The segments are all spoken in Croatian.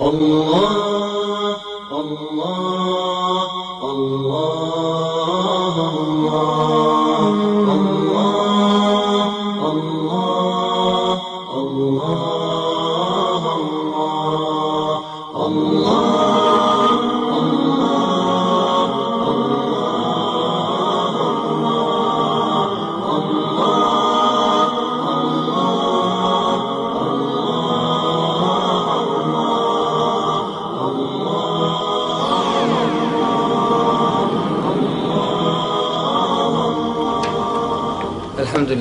الله الله.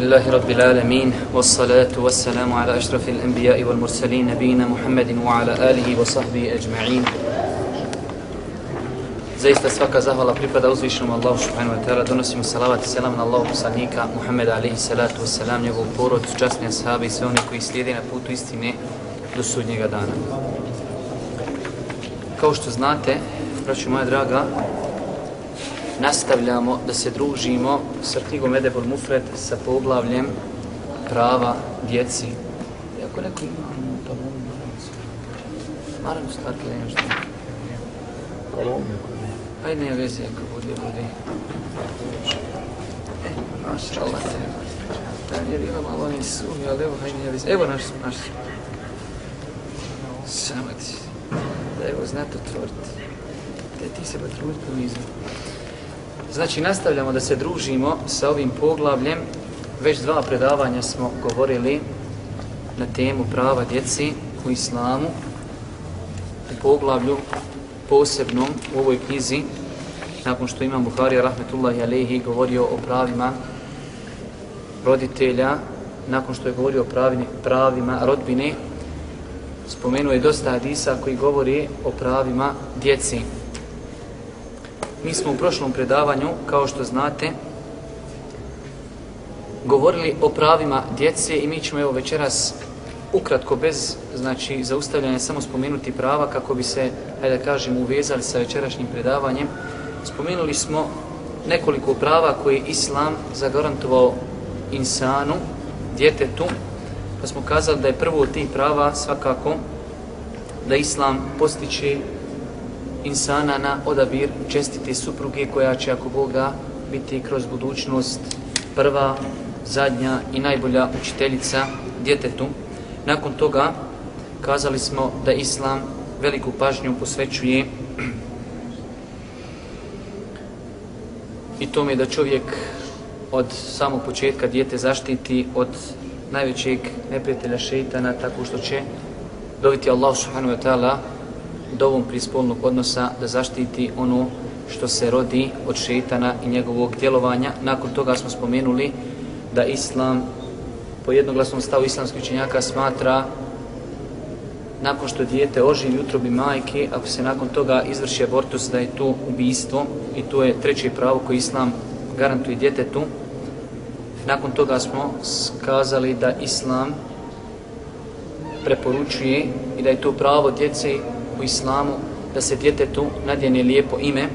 لله رب العالمين والصلاة والسلام على أشرف الأنبياء والمرسلين نبينا محمد وعلى آله وصحبه أجمعين Zaista svaka zahvala pripada uzvišenom Allahu subhanahu wa ta'ala. Donosimo salavat i selam na Allahu poslanika Muhammeda alaihi salatu wasalam, njegovu porodicu, časne ashabi i sve one koji slijede na putu istine do sudnjega dana. Kao što znate, braću moja draga, nastavljamo da se družimo sa knjigom Edebul Mufred sa poglavljem prava djeci. I ako neko ima ono, Maram da nešto. Ajde, ne veze, ako bude, bude. E, maša Allah te. Da, jer ima malo oni sumi, ali evo, hajde, ne veze. Evo naš naš. Samo ti. Da evo, znate otvoriti. Te ti se ba truditi po nizu. Znači, nastavljamo da se družimo sa ovim poglavljem. Već dva predavanja smo govorili na temu prava djeci u islamu. U poglavlju posebnom u ovoj knjizi, nakon što imam Buharija rahmetullahi alaihi govorio o pravima roditelja, nakon što je govorio o pravini, pravima rodbine, spomenuo je dosta hadisa koji govori o pravima djeci. Mi smo u prošlom predavanju, kao što znate, govorili o pravima djece i mi ćemo evo večeras ukratko bez znači zaustavljanja samo spomenuti prava kako bi se, hajde da kažem, uvezali sa večerašnjim predavanjem. Spomenuli smo nekoliko prava koje je Islam zagarantovao insanu, djetetu, pa smo kazali da je prvo od tih prava svakako da Islam postiče insana na odabir čestite supruge koja će ako Boga biti kroz budućnost prva, zadnja i najbolja učiteljica djetetu. Nakon toga kazali smo da Islam veliku pažnju posvećuje i tome da čovjek od samog početka dijete zaštiti od najvećeg neprijatelja šeitana tako što će dobiti Allah subhanahu wa ta'ala dovom prispolnog odnosa da zaštiti ono što se rodi od šeitana i njegovog djelovanja. Nakon toga smo spomenuli da Islam po jednoglasnom stavu islamskih učenjaka smatra nakon što dijete oživi utrobi majke, ako se nakon toga izvrši abortus, da je to ubijstvo i to je treće pravo koje Islam garantuje djetetu. Nakon toga smo skazali da Islam preporučuje i da je to pravo djece u Islamu da se djetetu nadjene lijepo ime,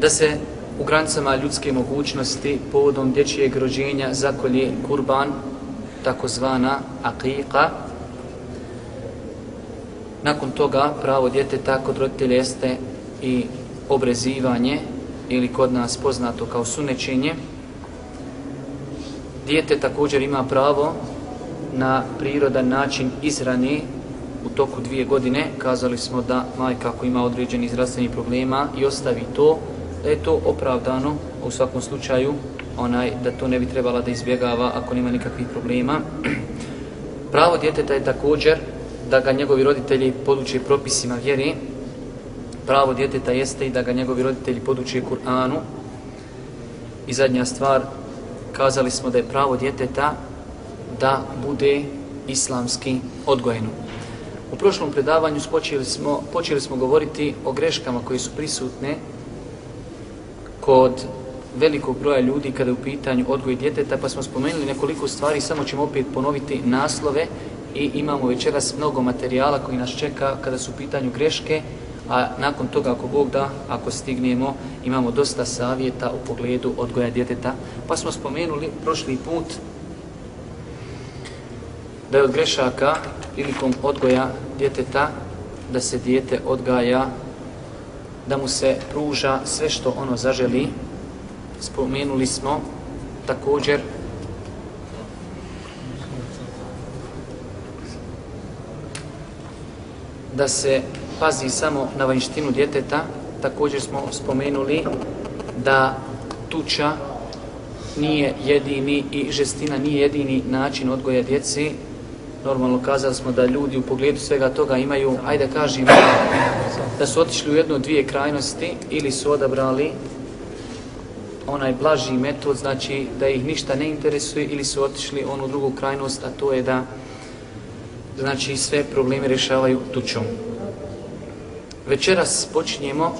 da se u granicama ljudske mogućnosti povodom dječjeg rođenja zakolje kurban, takozvana aqiqa. Nakon toga pravo djeteta kod roditelja jeste i obrezivanje ili kod nas poznato kao sunečenje. Dijete također ima pravo na prirodan način izrane u toku dvije godine. Kazali smo da majka ako ima određeni zdravstveni problema i ostavi to, da je to opravdano u svakom slučaju onaj da to ne bi trebala da izbjegava ako nema nikakvih problema. Pravo djeteta je također da ga njegovi roditelji poduče propisima vjere. Pravo djeteta jeste i da ga njegovi roditelji poduče Kur'anu. I zadnja stvar, kazali smo da je pravo djeteta da bude islamski odgojeno. U prošlom predavanju počeli smo, počeli smo govoriti o greškama koje su prisutne kod velikog broja ljudi kada je u pitanju odgoj djeteta, pa smo spomenuli nekoliko stvari, samo ćemo opet ponoviti naslove i imamo večeras mnogo materijala koji nas čeka kada su u pitanju greške, a nakon toga ako Bog da, ako stignemo, imamo dosta savjeta u pogledu odgoja djeteta. Pa smo spomenuli prošli put da je od grešaka prilikom odgoja djeteta da se dijete odgaja da mu se pruža sve što ono zaželi spomenuli smo također da se pazi samo na vanjštinu djeteta također smo spomenuli da tuča nije jedini i žestina nije jedini način odgoja djeci. Normalno kazali smo da ljudi u pogledu svega toga imaju, ajde kažemo, da su otišli u jednu dvije krajnosti ili su odabrali onaj blaži metod, znači da ih ništa ne interesuje ili su otišli onu drugu krajnost, a to je da znači sve probleme rješavaju tučom. Večeras počinjemo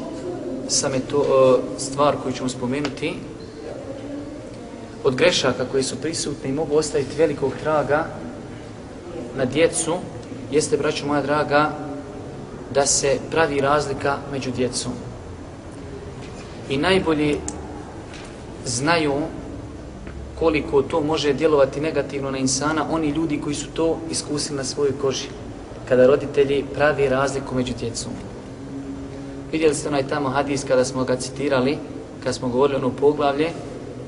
sa meto, stvar koju ćemo spomenuti, od grešaka koji su prisutni i mogu ostaviti velikog traga na djecu, jeste, braćo moja draga, da se pravi razlika među djecom. I najbolje znaju koliko to može djelovati negativno na insana, oni ljudi koji su to iskusili na svojoj koži, kada roditelji pravi razliku među djecom. Vidjeli ste onaj tamo hadis kada smo ga citirali, kada smo govorili ono poglavlje,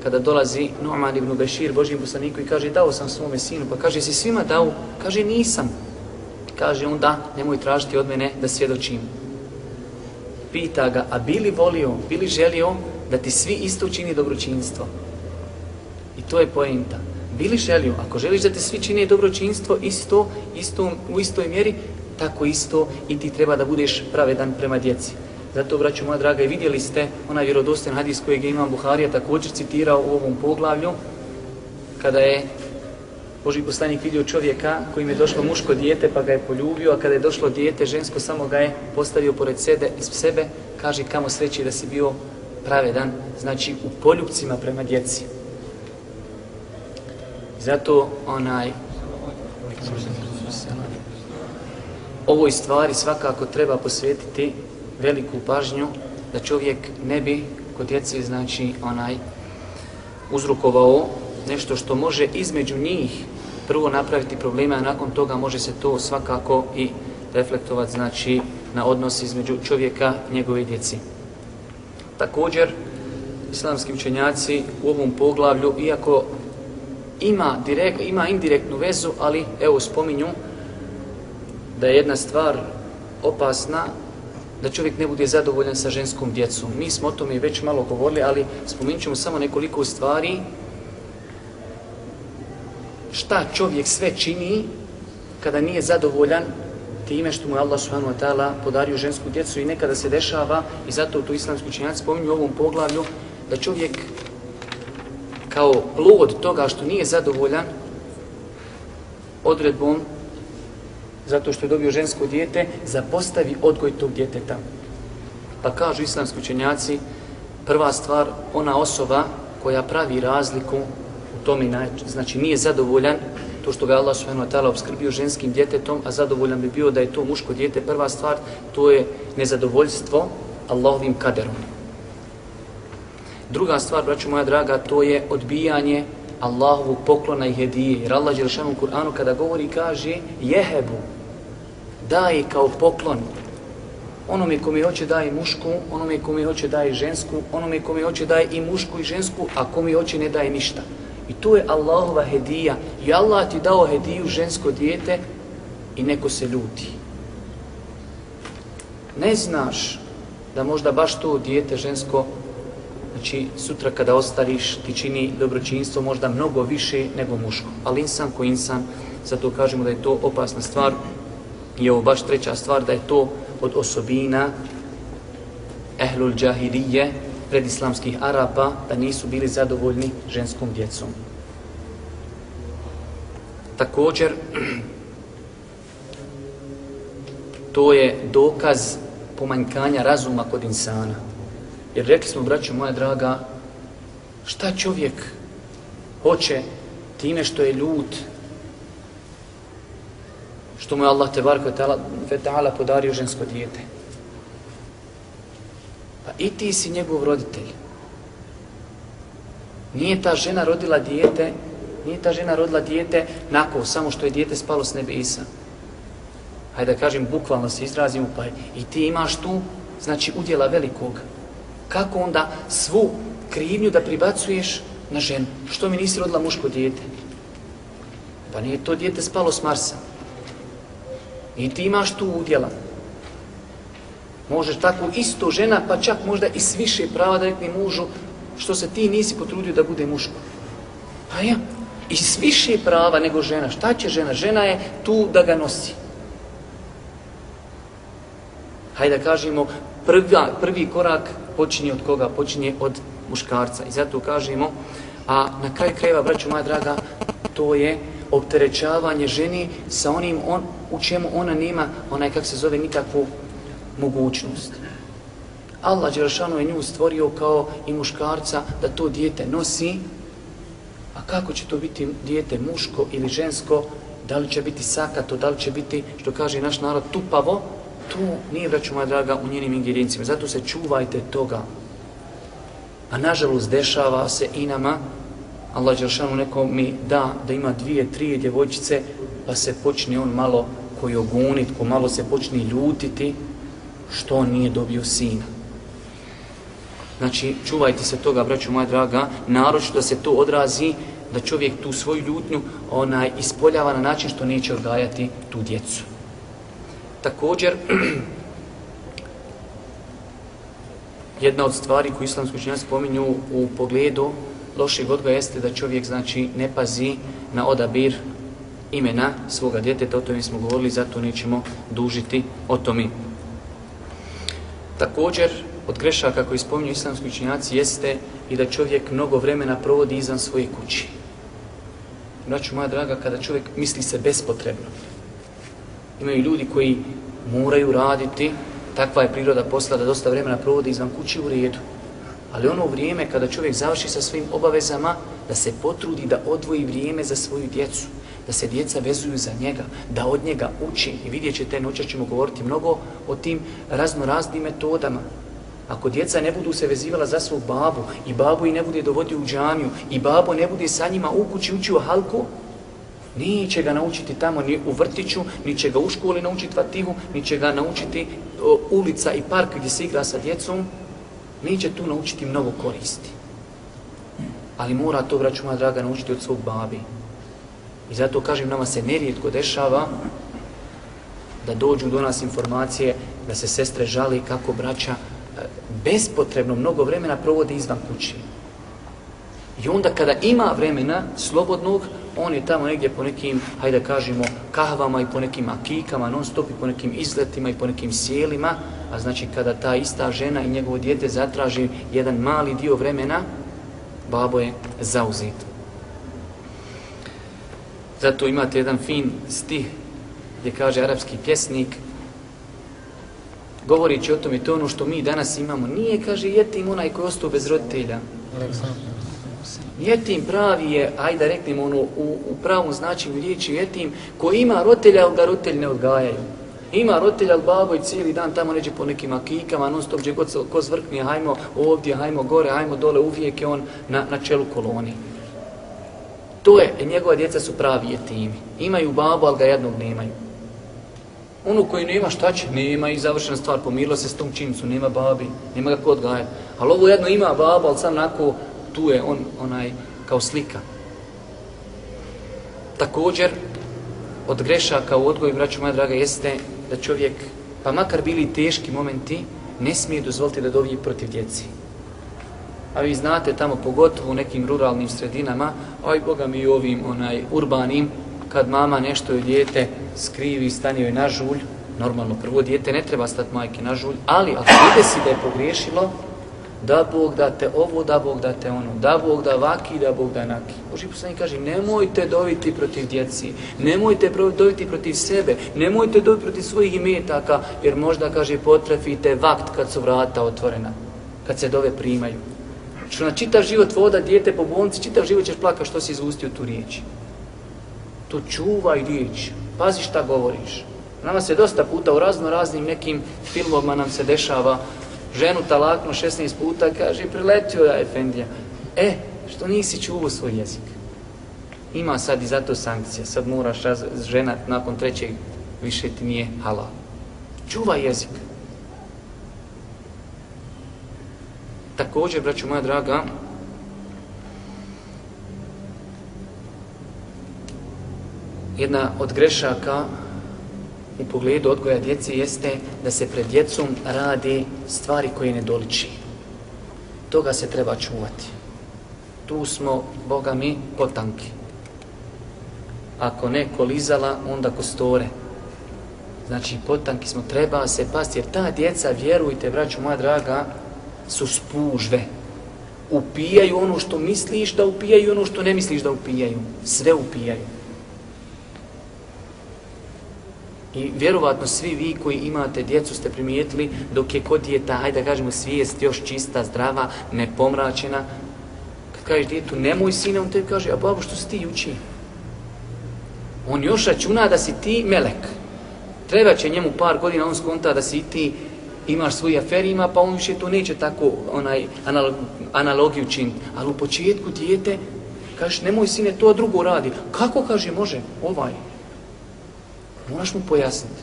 kada dolazi Nu'man ibn Bešir, Božim poslaniku i kaže dao sam svome sinu, pa kaže si svima dao, kaže nisam. Kaže onda nemoj tražiti od mene da svjedočim. Pita ga, a bili volio, bili želio da ti svi isto učini dobročinstvo? I to je poenta. Bili želio, ako želiš da ti svi čini dobročinstvo isto, isto, u istoj mjeri, tako isto i ti treba da budeš pravedan prema djeci. Zato, braću moja draga, i vidjeli ste onaj vjerodostojan hadis kojeg je Imam Buharija također citirao u ovom poglavlju, kada je Boži poslanik vidio čovjeka kojim je došlo muško dijete pa ga je poljubio, a kada je došlo dijete žensko samo ga je postavio pored sebe, sebe kaže kamo sreći da si bio pravedan, znači u poljubcima prema djeci. Zato onaj ovoj stvari svakako treba posvetiti veliku pažnju da čovjek ne bi kod djece znači onaj uzrokovao nešto što može između njih prvo napraviti probleme, a nakon toga može se to svakako i reflektovati znači na odnos između čovjeka i njegove djeci. Također, islamski učenjaci u ovom poglavlju, iako ima, direkt, ima indirektnu vezu, ali evo spominju da je jedna stvar opasna, da čovjek ne bude zadovoljan sa ženskom djecom. Mi smo o tome već malo govorili, ali spominut ćemo samo nekoliko stvari šta čovjek sve čini kada nije zadovoljan time što mu je Allah subhanahu wa ta'ala podario žensku djecu i nekada se dešava i zato tu islamski učenjaci spominju u ovom poglavlju da čovjek kao plod toga što nije zadovoljan odredbom zato što je dobio žensko dijete, zapostavi odgoj tog djeteta. Pa kažu islamski učenjaci, prva stvar, ona osoba koja pravi razliku u tome, znači nije zadovoljan to što ga Allah subhanahu obskrbio ženskim djetetom, a zadovoljan bi bio da je to muško dijete, prva stvar, to je nezadovoljstvo Allahovim kaderom. Druga stvar, braću moja draga, to je odbijanje Allahovog poklona i hedije. Jer Allah Đelšanu u Kur'anu kada govori kaže jehebu, daje kao poklon onome kome hoće daje mušku, onome kome hoće daje žensku, onome kome hoće daje i mušku i žensku, a kome hoće ne daje ništa. I to je Allahova hedija. I Allah ti dao hediju žensko dijete i neko se ljuti. Ne znaš da možda baš to dijete žensko Znači, sutra kada ostariš, ti čini dobročinstvo možda mnogo više nego muško. Ali insan ko insan, zato kažemo da je to opasna stvar. I ovo baš treća stvar, da je to od osobina ehlul džahilije, predislamskih Arapa, da nisu bili zadovoljni ženskom djecom. Također, to je dokaz pomanjkanja razuma kod insana. Jer rekli smo, braćo moja draga, šta čovjek hoće time što je ljut, što mu je Allah te barko ta'ala podario žensko dijete. Pa i ti si njegov roditelj. Nije ta žena rodila dijete nije ta žena rodila dijete nakon, samo što je dijete spalo s nebesa. Hajde da kažem, bukvalno se izrazimo, pa i ti imaš tu, znači, udjela velikog. Kako onda svu krivnju da pribacuješ na ženu? Što mi nisi rodila muško dijete? Pa nije to dijete spalo s Marsa. I ti imaš tu udjela. Možeš tako isto žena, pa čak možda i s više prava da rekne mužu što se ti nisi potrudio da bude muško. Pa ja, i s više prava nego žena. Šta će žena? Žena je tu da ga nosi. Hajde da kažemo, prvi, prvi korak počinje od koga? Počinje od muškarca. I zato kažemo, a na kraju krajeva, braću moja draga, to je opterećavanje ženi sa onim on, u čemu ona nema, onaj kak se zove, nikakvu mogućnost. Allah Đerašanu je nju stvorio kao i muškarca da to dijete nosi, a kako će to biti dijete muško ili žensko, da li će biti sakato, da li će biti, što kaže naš narod, tupavo, to nije, braću moja draga, u njenim ingredijencijama. Zato se čuvajte toga. A nažalost, dešava se i nama, Allah Đeršanu neko mi da, da ima dvije, trije djevojčice, pa se počne on malo koji ogunit, ko malo se počne ljutiti, što on nije dobio sina. Znači, čuvajte se toga, braću moja draga, naročito da se to odrazi, da čovjek tu svoju ljutnju onaj, ispoljava na način što neće odgajati tu djecu. Također, jedna od stvari koju islamski učenjaci spominju u pogledu lošeg odgoja jeste da čovjek znači ne pazi na odabir imena svoga djeteta, o tome smo govorili, zato nećemo dužiti o tome. Također, od grešaka koji spominju islamski učenjaci jeste i da čovjek mnogo vremena provodi izvan svoje kući. Braću moja draga, kada čovjek misli se bespotrebno, imaju ljudi koji moraju raditi, takva je priroda posla da dosta vremena provodi izvan kući u redu. Ali ono vrijeme kada čovjek završi sa svojim obavezama, da se potrudi da odvoji vrijeme za svoju djecu, da se djeca vezuju za njega, da od njega uči. I vidjet ćete, noća ćemo govoriti mnogo o tim razno raznim metodama. Ako djeca ne budu se vezivala za svog babu i babu i ne bude dovodio u džamiju i babo ne bude sa njima u kući učio halku, Neće ga naučiti tamo ni u vrtiću, ni će ga u školi naučiti vatihu, ni će ga naučiti o, ulica i park gdje se igra sa djecom. Neće tu naučiti mnogo koristi. Ali mora to, braću moja draga, naučiti od svog babi. I zato kažem, nama se nerijetko dešava da dođu do nas informacije da se sestre žali kako braća e, bespotrebno mnogo vremena provode izvan kući. I onda kada ima vremena slobodnog, on je tamo negdje po nekim, hajde kažemo, kahvama i po nekim akikama, non stop i po nekim izletima i po nekim sjelima, a znači kada ta ista žena i njegovo dijete zatraži jedan mali dio vremena, babo je zauzit. Zato imate jedan fin stih gdje kaže arapski pjesnik, govorići o tom i to ono što mi danas imamo, nije, kaže, jetim onaj koji ostao bez roditelja. Jetim pravi je, ajde da reknemo ono, u, u pravom značenju riječi jetim, ko ima roditelja, ali ga roditelji ne odgajaju. Ima roditelja, ali babo i cijeli dan tamo neđe po nekim akikama, non stop gdje god se ko zvrkne, hajmo ovdje, hajmo gore, hajmo dole, uvijek je on na, na čelu koloni. To je, njegova djeca su pravi jetimi. Imaju babu, ali ga jednog nemaju. Ono koji nema šta će, nema i završena stvar, pomirilo se s tom činjenicu, nema babi, nema ga ko odgajati. Ali ovo jedno ima babu, ali sam nako tu je on onaj kao slika. Također, od grešaka u odgoju, braću moja draga, jeste da čovjek, pa makar bili teški momenti, ne smije dozvoliti da dovije protiv djeci. A vi znate tamo, pogotovo u nekim ruralnim sredinama, aj Boga mi i ovim onaj, urbanim, kad mama nešto je dijete skrivi, stane joj na žulj, normalno prvo dijete ne treba stati majke na žulj, ali ako vide si da je pogriješilo, da Bog da te ovo, da Bog da te ono, da Bog da vaki, da Bog da naki. Boži poslanik kaže, nemojte doviti protiv djeci, nemojte doviti protiv sebe, nemojte doviti protiv svojih imetaka, jer možda, kaže, potrefite vakt kad su vrata otvorena, kad se dove primaju. Što na čitav život voda dijete po bolnici, čitav život ćeš plaka što si izustio tu riječ. Tu čuvaj riječ, pazi šta govoriš. Nama se dosta puta u razno raznim nekim filmovima nam se dešava ženu talakno 16 puta, kaže, priletio ja, Efendija. E, što nisi čuvao svoj jezik? Ima sad i zato sankcija. Sad moraš raz, ženat nakon trećeg, više ti nije halal. Čuvaj jezik. Također, braću moja draga, jedna od grešaka u pogledu odgoja djece jeste da se pred djecom radi stvari koje ne doliči. Toga se treba čuvati. Tu smo, Boga mi, potanki. Ako ne kolizala, onda kostore. Znači, potanki smo, treba se pasti, jer ta djeca, vjerujte, braću moja draga, su spužve. Upijaju ono što misliš da upijaju, ono što ne misliš da upijaju. Sve upijaju. I vjerovatno svi vi koji imate djecu ste primijetili dok je kod djeta, hajde da kažemo, svijest još čista, zdrava, nepomračena. Kad kažeš djetu, nemoj sine, on tebi kaže, a babo, što si ti uči? On još računa da si ti melek. Treba će njemu par godina, on skonta da si ti imaš svoj aferima, pa on više to neće tako onaj analog, analogiju činiti. Ali u početku dijete, kažeš, nemoj sine, to drugo radi. Kako, kaže, može, ovaj. Moraš mu pojasniti.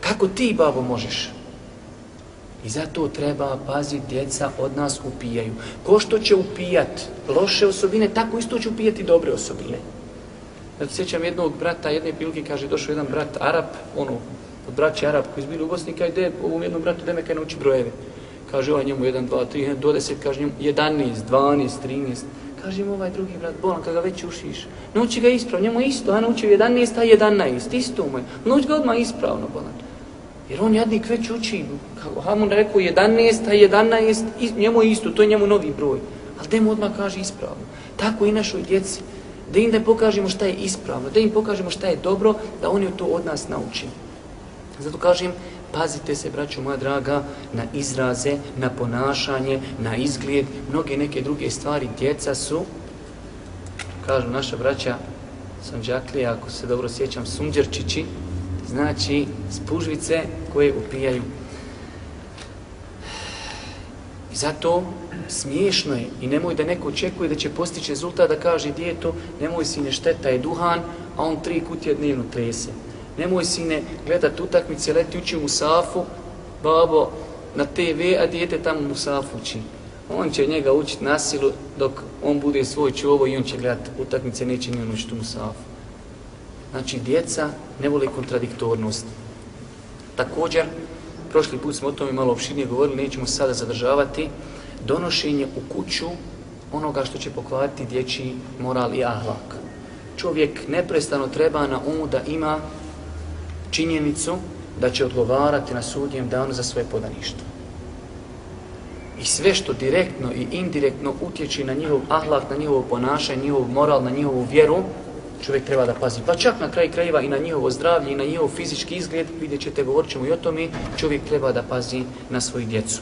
Kako ti, babo, možeš? I zato treba paziti, djeca od nas upijaju. Ko što će upijat loše osobine, tako isto će upijati dobre osobine. Ja sjećam jednog brata, jedne pilke, kaže, došao jedan brat Arab, ono, od braća Arab koji izbili u Bosni, kaže, ide ovom jednom bratu, da me kaj nauči brojeve. Kaže, ovaj njemu 1, 2, 3, do 10, kaže njemu 11, 12, 13. Kaže mu ovaj drugi brat, bolan, kada ga već ušiš, nauči ga ispravno, njemu isto, a nauči 11, a 11, isto mu je. Nauči ga odmah ispravno, bolan. Jer on jadnik već uči, kako Hamun rekao 11, a 11, njemu je isto, to je njemu novi broj. Ali da mu odmah kaže ispravno. Tako i našoj djeci. Da im da pokažemo šta je ispravno, da im pokažemo šta je dobro, da oni to od nas nauči. Zato kažem, pazite se, braćo moja draga, na izraze, na ponašanje, na izgled, mnoge neke druge stvari. Djeca su, kažu naša braća Sanđaklija, ako se dobro sjećam, sunđerčići, znači spužvice koje upijaju. I zato smiješno je i nemoj da neko očekuje da će postići rezultat da kaže djeto nemoj si ne šteta je duhan, a on tri kutije dnevno trese. Nemoj sine gledat utakmice, leti uči u Musafu, babo na TV, a dijete tamo u Musafu uči. On će njega učiti na silu dok on bude svoj čuvo i on će gledat utakmice, neće ni on učiti u Musafu. Znači, djeca ne voli kontradiktornost. Također, prošli put smo o tome malo opširnije govorili, nećemo sada zadržavati, donošenje u kuću onoga što će pokvariti dječji moral i ahlak. Čovjek neprestano treba na umu da ima činjenicu da će odgovarati na sudnjem danu za svoje podaništvo. I sve što direktno i indirektno utječi na njihov ahlak, na njihovo ponašanje, njihov moral, na njihovu vjeru, čovjek treba da pazi. Pa čak na kraj krajeva i na njihovo zdravlje i na njihov fizički izgled, vidjet ćete, govorit ćemo i o tome, čovjek treba da pazi na svoju djecu.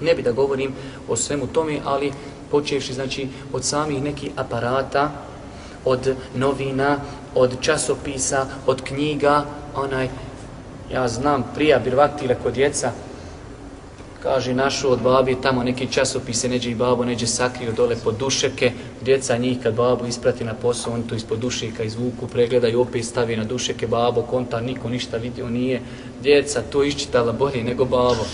Ne bi da govorim o svemu tome, ali počevši znači, od samih nekih aparata, od novina, od časopisa, od knjiga, onaj, ja znam, prija birvaktile kod djeca, kaže našu od babi tamo neki časopise, neđe i babo, neđe sakrio dole pod dušeke, djeca njih kad babu isprati na posao, oni to ispod dušeka izvuku, pregledaju, opet stavi na dušeke, babo, konta, niko ništa vidio nije, djeca to iščitala bolje nego babo.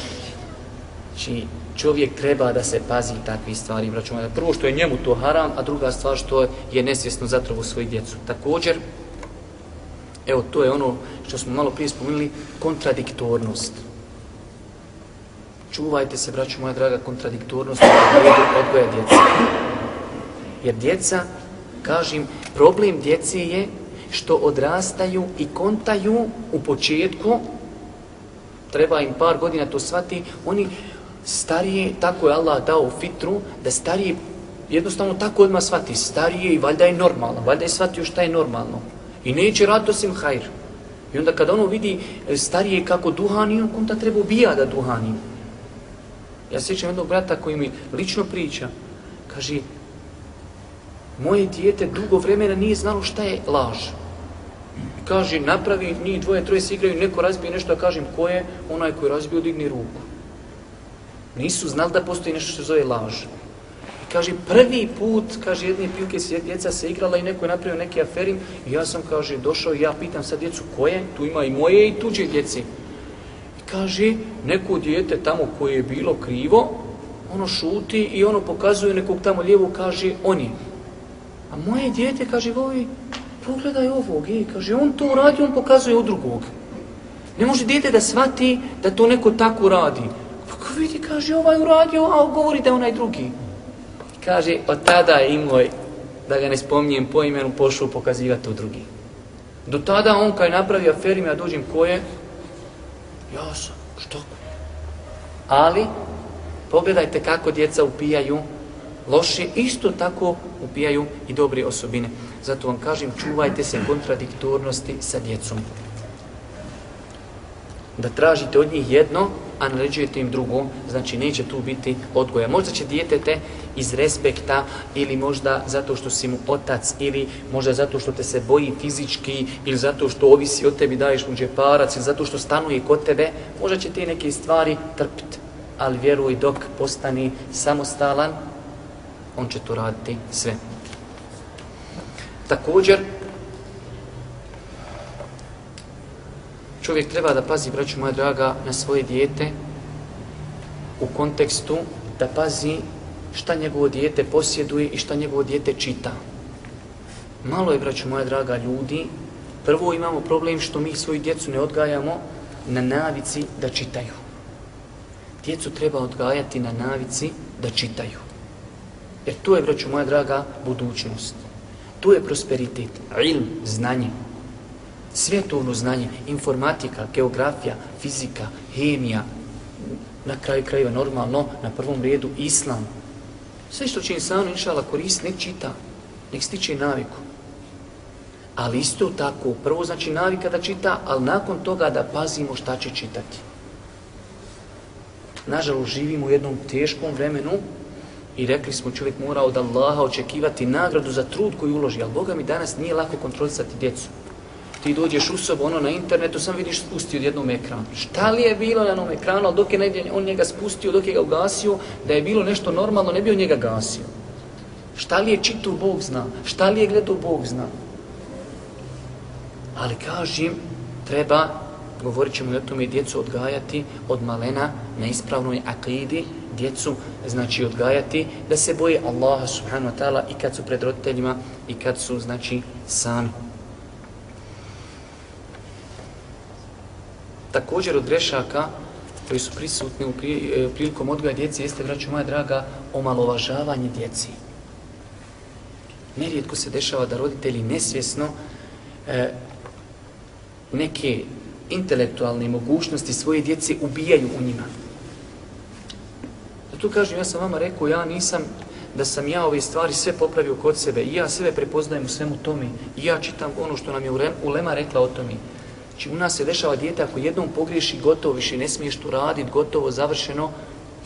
Znači, čovjek treba da se pazi takvi stvari, braću. Prvo što je njemu to haram, a druga stvar što je nesvjesno zatrovo svoju djecu. Također, evo, to je ono što smo malo prije spomenuli, kontradiktornost. Čuvajte se, braću moja draga, kontradiktornost u odgoja djece. Jer djeca, kažem, problem djece je što odrastaju i kontaju u početku, treba im par godina to shvati, oni starije, tako je Allah dao fitru, da starije jednostavno tako odmah shvati, starije i valjda je normalno, valjda je shvatio šta je normalno. I neće rad osim hajr. I onda kada ono vidi starije kako duhani, on konta treba ubija da duhani. Ja sjećam jednog brata koji mi lično priča, kaže, moje dijete dugo vremena nije znalo šta je laž. I kaže, napravi, njih dvoje, troje se igraju, neko razbije nešto, a kažem, ko je? Onaj koji razbio, digni ruku. Nisu znali da postoji nešto što zove laž. Kaže, prvi put, kaže, jedne se djeca se igrala i neko je napravio neki aferim i ja sam, kaže, došao i ja pitam sad djecu koje, tu ima i moje i tuđe djeci. I kaže, neko dijete tamo koje je bilo krivo, ono šuti i ono pokazuje nekog tamo lijevo, kaže, on je. A moje dijete, kaže, vovi, pogledaj ovog, ej, kaže, on to radi, on pokazuje od drugog. Ne može dijete da shvati da to neko tako radi. Pa vidi, kaže, ovaj uradio, a govori da onaj drugi. Kaže, od tada je i moj, da ga ne spominjem po imenu, pošao pokazivati u drugi. Do tada on kad je napravio aferim, ja dođem ko je? Ja sam, što? Ali, pogledajte kako djeca upijaju loše, isto tako upijaju i dobre osobine. Zato vam kažem, čuvajte se kontradiktornosti sa djecom. Da tražite od njih jedno, a naređujete im drugo, znači neće tu biti odgoja. Možda će djetete iz respekta ili možda zato što si mu otac ili možda zato što te se boji fizički ili zato što ovisi od tebi daješ mu džeparac ili zato što stanuje kod tebe, možda će te neke stvari trpiti. Ali vjeruj dok postani samostalan, on će to raditi sve. Također, čovjek treba da pazi, braću moja draga, na svoje dijete u kontekstu da pazi šta njegovo dijete posjeduje i šta njegovo dijete čita. Malo je, braću moja draga, ljudi. Prvo imamo problem što mi svoju djecu ne odgajamo na navici da čitaju. Djecu treba odgajati na navici da čitaju. Jer tu je, braću moja draga, budućnost. Tu je prosperitet, ilm, znanje. Svjetovno znanje, informatika, geografija, fizika, hemija, na kraju krajeva normalno, na prvom redu islam. Sve što će insanu inšala koristiti, nek čita, nek stiče naviku. Ali isto tako, prvo znači navika da čita, ali nakon toga da pazimo šta će čitati. Nažalost, živimo u jednom teškom vremenu i rekli smo čovjek mora od Allaha očekivati nagradu za trud koji uloži, ali Boga mi danas nije lako kontrolisati djecu. Ti dođeš u sobu, ono na internetu, sam vidiš spusti od jednom ekranu. Šta li je bilo na jednom ekranu, ali dok je negdje on njega spustio, dok je ga ugasio, da je bilo nešto normalno, ne bi on njega gasio. Šta li je čitu, Bog zna. Šta li je gledao, Bog zna. Ali kažem, treba, govorit ćemo i o tome, djecu odgajati od malena na ispravnoj akidi, djecu, znači odgajati da se boje Allaha subhanahu wa ta'ala i kad su pred roditeljima i kad su, znači, sami. Također od grešaka koji su prisutni u e, prilikom odgoja djece jeste, braću moja draga, omalovažavanje djeci. Nerijetko se dešava da roditelji nesvjesno e, neke intelektualne mogućnosti svoje djece ubijaju u njima. Zato kažem, ja sam vama rekao, ja nisam da sam ja ove stvari sve popravio kod sebe i ja sebe prepoznajem u svemu tome i ja čitam ono što nam je Ulema rekla o tome. Znači, u nas se dešava dijete, ako jednom pogriješi, gotovo više ne smiješ tu raditi, gotovo, završeno.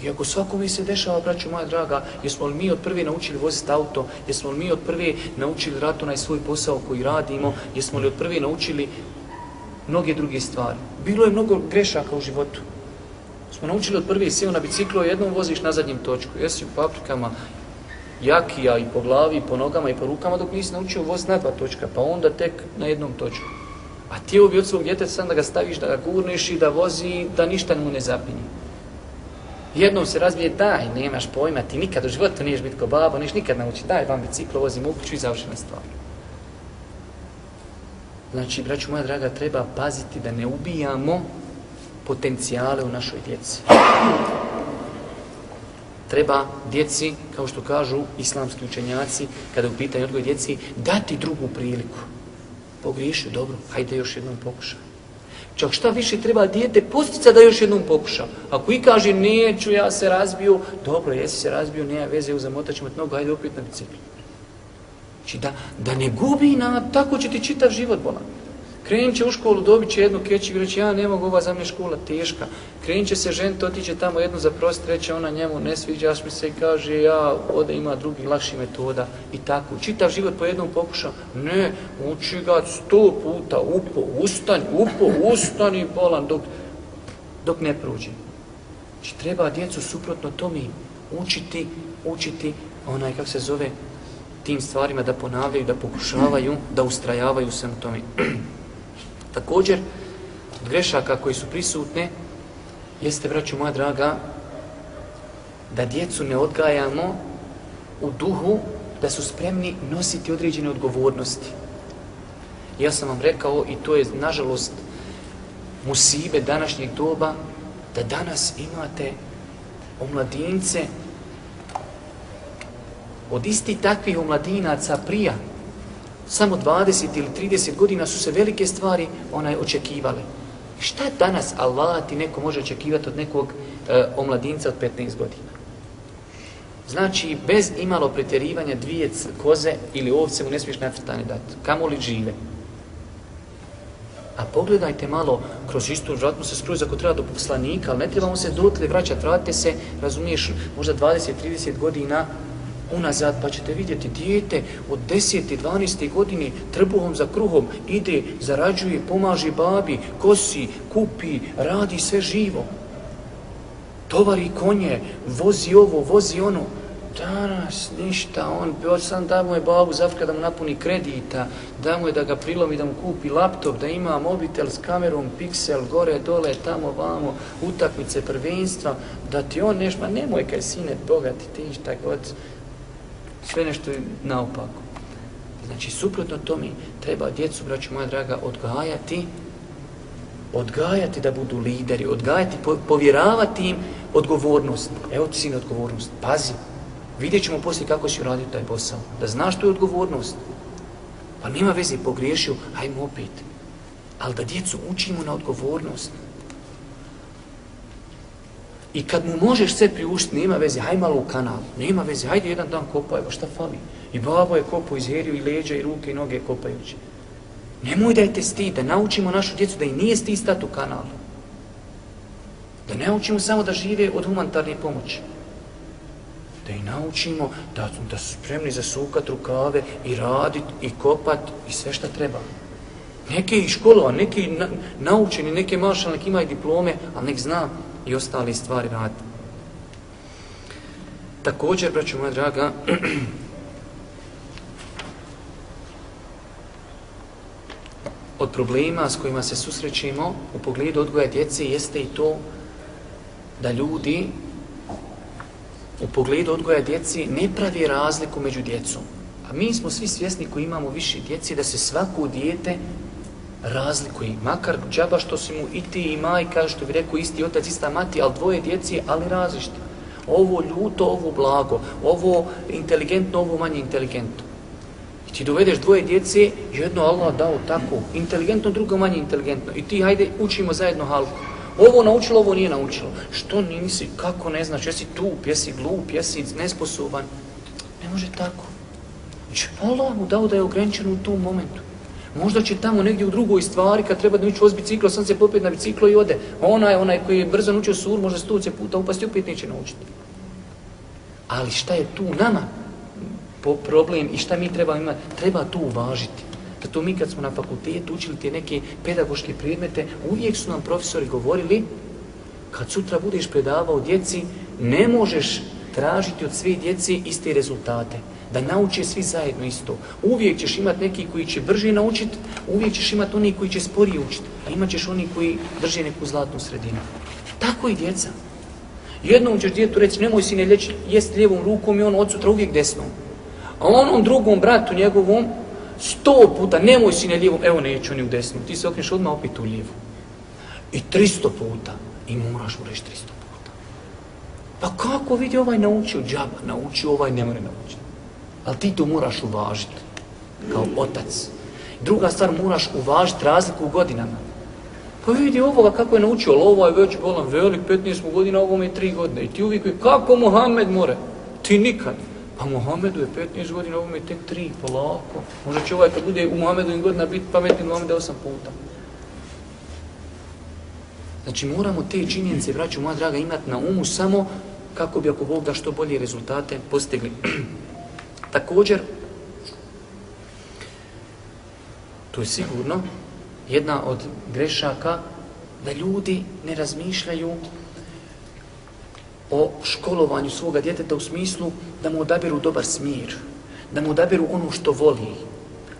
I ako svakome se dešava, braću moja draga, jesmo li mi od prve naučili voziti auto, jesmo li mi od prve naučili ratu onaj svoj posao koji radimo, jesmo li od prve naučili mnoge druge stvari. Bilo je mnogo grešaka u životu. Smo naučili od prve sjeo na biciklu, jednom voziš na zadnjem točku, jesi u paprikama, jakija i po glavi, i po nogama, i po rukama, dok nisi naučio voziti na dva točka, pa onda tek na jednom točku. A ti bi od svog djeteta sam da ga staviš, da ga gurneš i da vozi, da ništa mu ne zapinje. Jednom se razbije, daj, nemaš pojma, ti nikad u životu niješ biti ko babo, niješ nikad nauči, daj vam biciklo, vozim u kuću i završena stvar. Znači, braću moja draga, treba paziti da ne ubijamo potencijale u našoj djeci. Treba djeci, kao što kažu islamski učenjaci, kada u pitanju odgoj djeci, dati drugu priliku pogriješio, dobro, hajde još jednom pokušaj. Čak šta više treba dijete pustica da još jednom pokuša. Ako i kaže neću, ja se razbiju, dobro, jesi se razbio, nema veze, uzamotat ćemo nogu, hajde opet na biciklu. Znači da, da ne gubi na, tako će ti čitav život bolan. Krenit će u školu, dobit će jednu kećigu, reći ja ne mogu, ova za škola teška. Krenit će se ženiti, otiće tamo jednu zaprosti, reći ona njemu ne sviđaš mi se i kaže ja, ovdje ima drugih lakših metoda i tako. Čitav život po jednom pokuša, ne, uči ga sto puta, upo, ustani, upo, ustani, bolan, dok, dok ne prođe. Znači treba djecu suprotno tome učiti, učiti onaj, kako se zove, tim stvarima da ponavljaju, da pokušavaju, da ustrajavaju se u tome. Također, od grešaka koji su prisutne, jeste, braću moja draga, da djecu ne odgajamo u duhu da su spremni nositi određene odgovornosti. Ja sam vam rekao i to je nažalost musibe današnjeg doba da danas imate omladince od isti takvih omladinaca prija samo 20 ili 30 godina su se velike stvari onaj očekivale. Šta danas Allah ti neko može očekivati od nekog e, omladinca od 15 godina? Znači, bez imalo pretjerivanja dvije koze ili ovce mu ne smiješ nacrtane dati. Kamo li žive? A pogledajte malo, kroz istu vratno se skroz ako treba do poslanika, ali ne trebamo se dotle vraćati, vratite se, razumiješ, možda 20-30 godina unazad, pa ćete vidjeti dijete od 10. 12. godine trbuhom za kruhom ide, zarađuje, pomaže babi, kosi, kupi, radi sve živo. Tovari konje, vozi ovo, vozi ono. Danas ništa, on još sam da mu je babu zafka da mu napuni kredita, da mu je da ga prilomi, da mu kupi laptop, da ima mobitel s kamerom, piksel, gore, dole, tamo, vamo, utakmice, prvenstva, da ti on nešto, ma nemoj kaj sine, bogati ti šta god, sve nešto je naopako. Znači, suprotno tome, treba djecu, braću moja draga, odgajati, odgajati da budu lideri, odgajati, povjeravati im odgovornost. Evo ti sin odgovornost, pazi, vidjet ćemo poslije kako si uradio taj posao, da znaš tu je odgovornost. Pa nema veze, pogriješio, hajmo opet. Ali da djecu učimo na odgovornost. I kad mu možeš sve priuštiti, nema veze, haj malo u kanal, nema veze, hajde jedan dan kopaj, šta fali? I babo je kopao iz i leđa i ruke i noge kopajući. Nemoj da je te stid, da naučimo našu djecu da i nije stid stati u kanal. Da ne učimo samo da žive od humanitarne pomoći. Da i naučimo da, da su spremni za sukat rukave i radit i kopat i sve šta treba. Neke i školova, neki na, naučeni, neke maršal, neki imaju diplome, ali nek zna i ostali stvari radi. Također, braću moja draga, od problema s kojima se susrećemo u pogledu odgoja djece jeste i to da ljudi u pogledu odgoja djeci ne pravi razliku među djecom. A mi smo svi svjesni koji imamo više djeci da se svako dijete razlikuje. Makar džaba što si mu i ti i majka, što bi rekao isti otac, ista mati, ali dvoje djeci, ali različite. Ovo ljuto, ovo blago, ovo inteligentno, ovo manje inteligentno. I ti dovedeš dvoje djece, jedno Allah dao tako, inteligentno, drugo manje inteligentno. I ti hajde učimo zajedno halku. Ovo naučilo, ovo nije naučilo. Što nisi, kako ne znaš, jesi tup, jesi glup, jesi nesposoban. Ne može tako. Znači, Allah mu dao da je ograničen u tom momentu. Možda će tamo negdje u drugoj stvari, kad treba da uči voz biciklo, sam se popet na biciklo i ode. Onaj, onaj koji je brzo naučio sur, može stuce puta upasti, opet neće naučiti. Ali šta je tu nama problem i šta mi treba imati? Treba tu uvažiti. Zato mi kad smo na fakultetu učili te neke pedagoške predmete, uvijek su nam profesori govorili, kad sutra budeš predavao djeci, ne možeš tražiti od sve djeci iste rezultate da nauče svi zajedno isto. Uvijek ćeš imati neki koji će brže naučiti, uvijek ćeš imati oni koji će sporije učiti, a imat ćeš oni koji drže neku zlatnu sredinu. Tako i djeca. Jednom ćeš djetu reći, nemoj si ne jest lijevom rukom i on od sutra uvijek desnom. A onom drugom bratu njegovom, sto puta, nemoj si ne lijevom, evo neću ni u desnu, ti se okneš odmah opet u lijevu. I tristo puta. I moraš mu reći tristo puta. Pa kako vidi ovaj naučio džaba, naučio ovaj ne more naučiti. Ali ti to moraš uvažiti kao otac. Druga stvar, moraš uvažiti razliku u godinama. Pa vidi ovoga kako je naučio, ali ovo je već bolan velik, 15 godina, ovo je 3 godine. I ti uvijek kako Mohamed more? Ti nikad. Pa Mohamedu je 15 godina, ovo je tek 3, polako. Možda će ovaj kad bude u Mohamedovim godina biti pametni Mohameda 8 puta. Znači moramo te činjenice, braću moja draga, imati na umu samo kako bi ako Bog da što bolje rezultate postigli. Također, to je sigurno jedna od grešaka da ljudi ne razmišljaju o školovanju svoga djeteta u smislu da mu odabiru dobar smir, da mu odabiru ono što voli.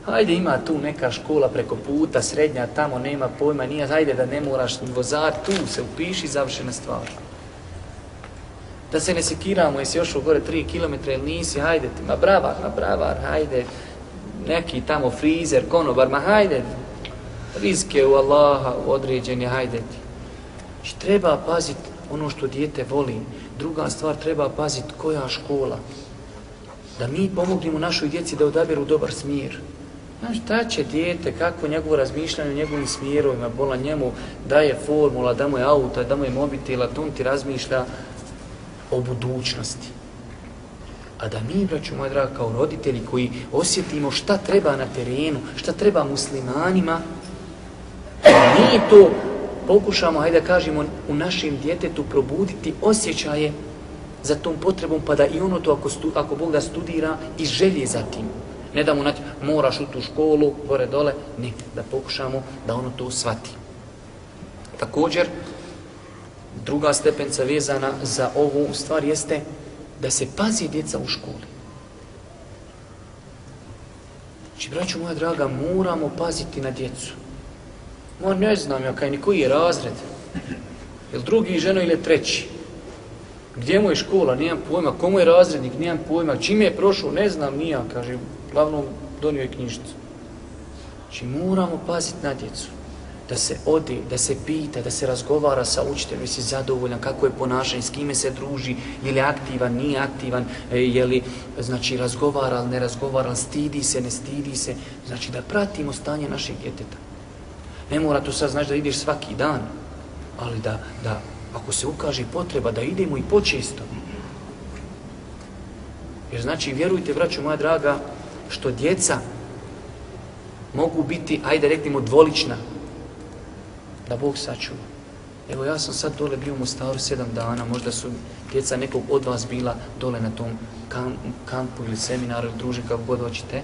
Hajde ima tu neka škola preko puta, srednja, tamo nema pojma, nije, hajde da ne moraš vozar, tu se upiši, završena stvar. Da se ne sekiramo, jesi još u gore 3 km ili nisi, hajde ti, ma bravar, ma bravar, hajde, neki tamo frizer, konobar, ma hajde, rizke u Allaha određeni, hajde ti. Znači, treba paziti ono što dijete voli. Druga stvar, treba paziti koja škola. Da mi pomognemo našoj djeci da odaberu dobar smjer. Znaš, šta će dijete, kako njegovo razmišljanje o njegovim smjerovima, bola njemu daje formula, da mu je auto, da mu je mobitel, a on ti razmišlja o budućnosti. A da mi, braću moja draga, kao roditelji koji osjetimo šta treba na terenu, šta treba muslimanima, mi to pokušamo, hajde da kažemo, u našem djetetu probuditi osjećaje za tom potrebom, pa da i ono to, ako, stu, ako Bog da studira, i želje za tim. Ne da mu nati, moraš u tu školu, gore dole, ne, da pokušamo da ono to shvati. Također, druga stepenca vezana za ovu stvar jeste da se pazi djeca u školi. Znači, braću moja draga, moramo paziti na djecu. Ma ne znam ja kaj ni koji je razred. Jel drugi ženo ili treći? Gdje mu je škola? Nijem pojma. Komu je razrednik? Nijem pojma. Čim je prošao? Ne znam, nijam. Kaže, glavnom donio je knjižicu. Znači moramo paziti na djecu. Da se ode, da se pita, da se razgovara sa učiteljem, si zadovoljan, kako je ponašanje, s kime se druži, je li aktivan, nije aktivan, e, je li znači, razgovara, ne razgovara, stidi se, ne stidi se. Znači da pratimo stanje našeg djeteta. Ne mora to sad znači da ideš svaki dan, ali da, da ako se ukaže potreba da idemo i počesto. Jer znači, vjerujte, braćo moja draga, što djeca mogu biti, ajde reknimo, dvolična, da Bog sačuva. Evo ja sam sad dole bio u Mostaru sedam dana, možda su djeca nekog od vas bila dole na tom kampu ili seminaru ili druže kako god hoćete.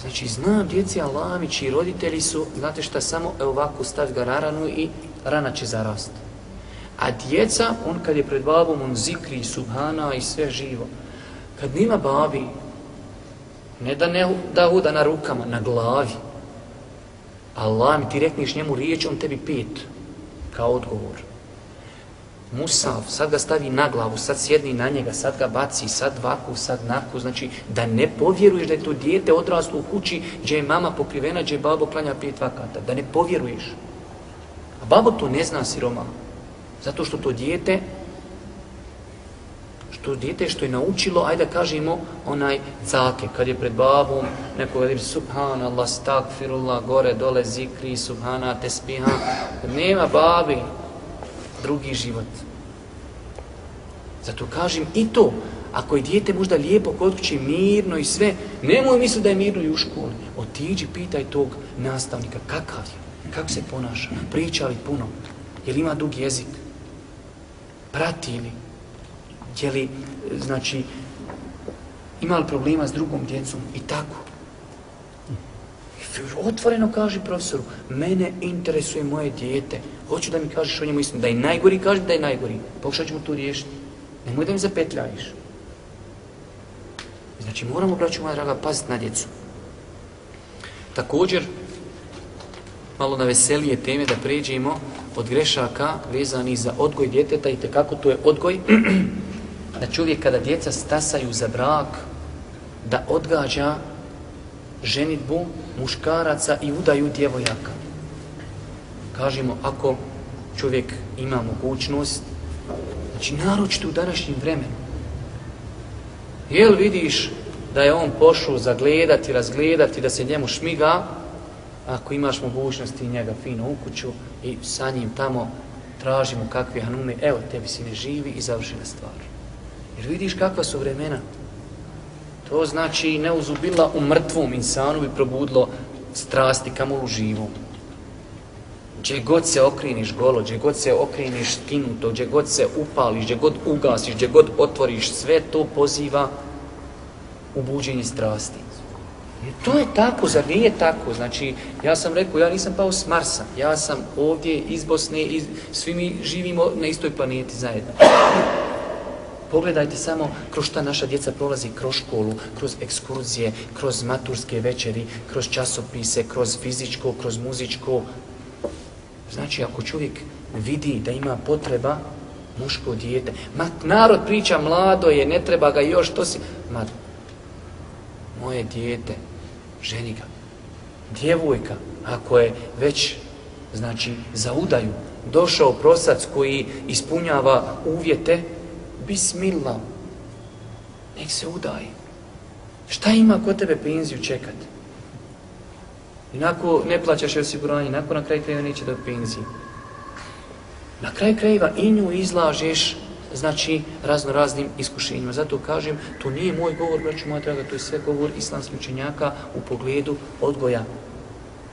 Znači, znam, djeci Alamići i roditelji su, znate šta, samo ovako stavi ga na ranu i rana će zarast. A djeca, on kad je pred babom, on zikri, subhana i sve živo. Kad nima babi, ne da ne da huda na rukama, na glavi. Allah mi ti rekniš njemu riječ, on tebi pet, kao odgovor. Musav, sad ga stavi na glavu, sad sjedni na njega, sad ga baci, sad vaku, sad naku, znači da ne povjeruješ da je to dijete odraslo u kući gdje je mama pokrivena, gdje je babo klanja pet vakata, da ne povjeruješ. A babo to ne zna siroma, zato što to dijete, što dijete što je naučilo, ajde da kažemo, onaj cake, kad je pred babom, neko veli subhanallah, stakfirullah, gore, dole, zikri, subhana, tespiha, nema babi, drugi život. Zato kažem i to, ako je dijete možda lijepo kod kuće, mirno i sve, nemoj misliti da je mirno i u školi. Otiđi, pitaj tog nastavnika, kakav je, kako se ponaša, priča li puno, je li ima dug jezik, prati li, je li, znači, ima li problema s drugom djecom i tako. Otvoreno kaže profesoru, mene interesuje moje dijete. Hoću da mi kažeš o njemu istinu. Da je najgori, kaži da je najgori. Pokušat ćemo to riješiti. Nemoj da mi zapetljajiš. Znači, moramo, braću moja draga, paziti na djecu. Također, malo na veselije teme da pređemo od grešaka vezani za odgoj djeteta i kako to je odgoj da čovjek kada djeca stasaju za brak da odgađa ženitbu muškaraca i udaju djevojaka. Kažemo, ako čovjek ima mogućnost, znači naročito u današnjim vremenu, jel vidiš da je on pošao zagledati, razgledati, da se njemu šmiga, ako imaš mogućnosti njega fino u kuću i sa njim tamo tražimo kakve hanume, evo tebi si ne živi i završena stvar. Jer vidiš kakva su vremena, To znači neuzubila u mrtvom insanu bi probudilo strasti kamo u živom. Gdje god se okriniš golo, gdje god se okriniš skinuto, gdje god se upališ, gdje god ugasiš, gdje god otvoriš, sve to poziva u buđenje strasti. To je tako, zar nije tako? Znači, ja sam rekao, ja nisam pao s Marsa, ja sam ovdje iz Bosne, iz, svi mi živimo na istoj planeti zajedno. Pogledajte samo kroz šta naša djeca prolazi, kroz školu, kroz ekskurzije, kroz maturske večeri, kroz časopise, kroz fizičko, kroz muzičko. Znači, ako čovjek vidi da ima potreba, muško dijete, ma narod priča, mlado je, ne treba ga još, to si... Ma, moje dijete, ženi ga. Djevojka, ako je već, znači, za udaju, došao prosac koji ispunjava uvjete, bismillah, nek se udaje. Šta ima kod tebe penziju čekat? Inako ne plaćaš osiguranje, inako na kraju krajeva neće do penzije. Na kraju krajeva i nju izlažeš znači razno raznim iskušenjima. Zato kažem, to nije moj govor, braću moja draga, to je sve govor islamskih učenjaka u pogledu odgoja.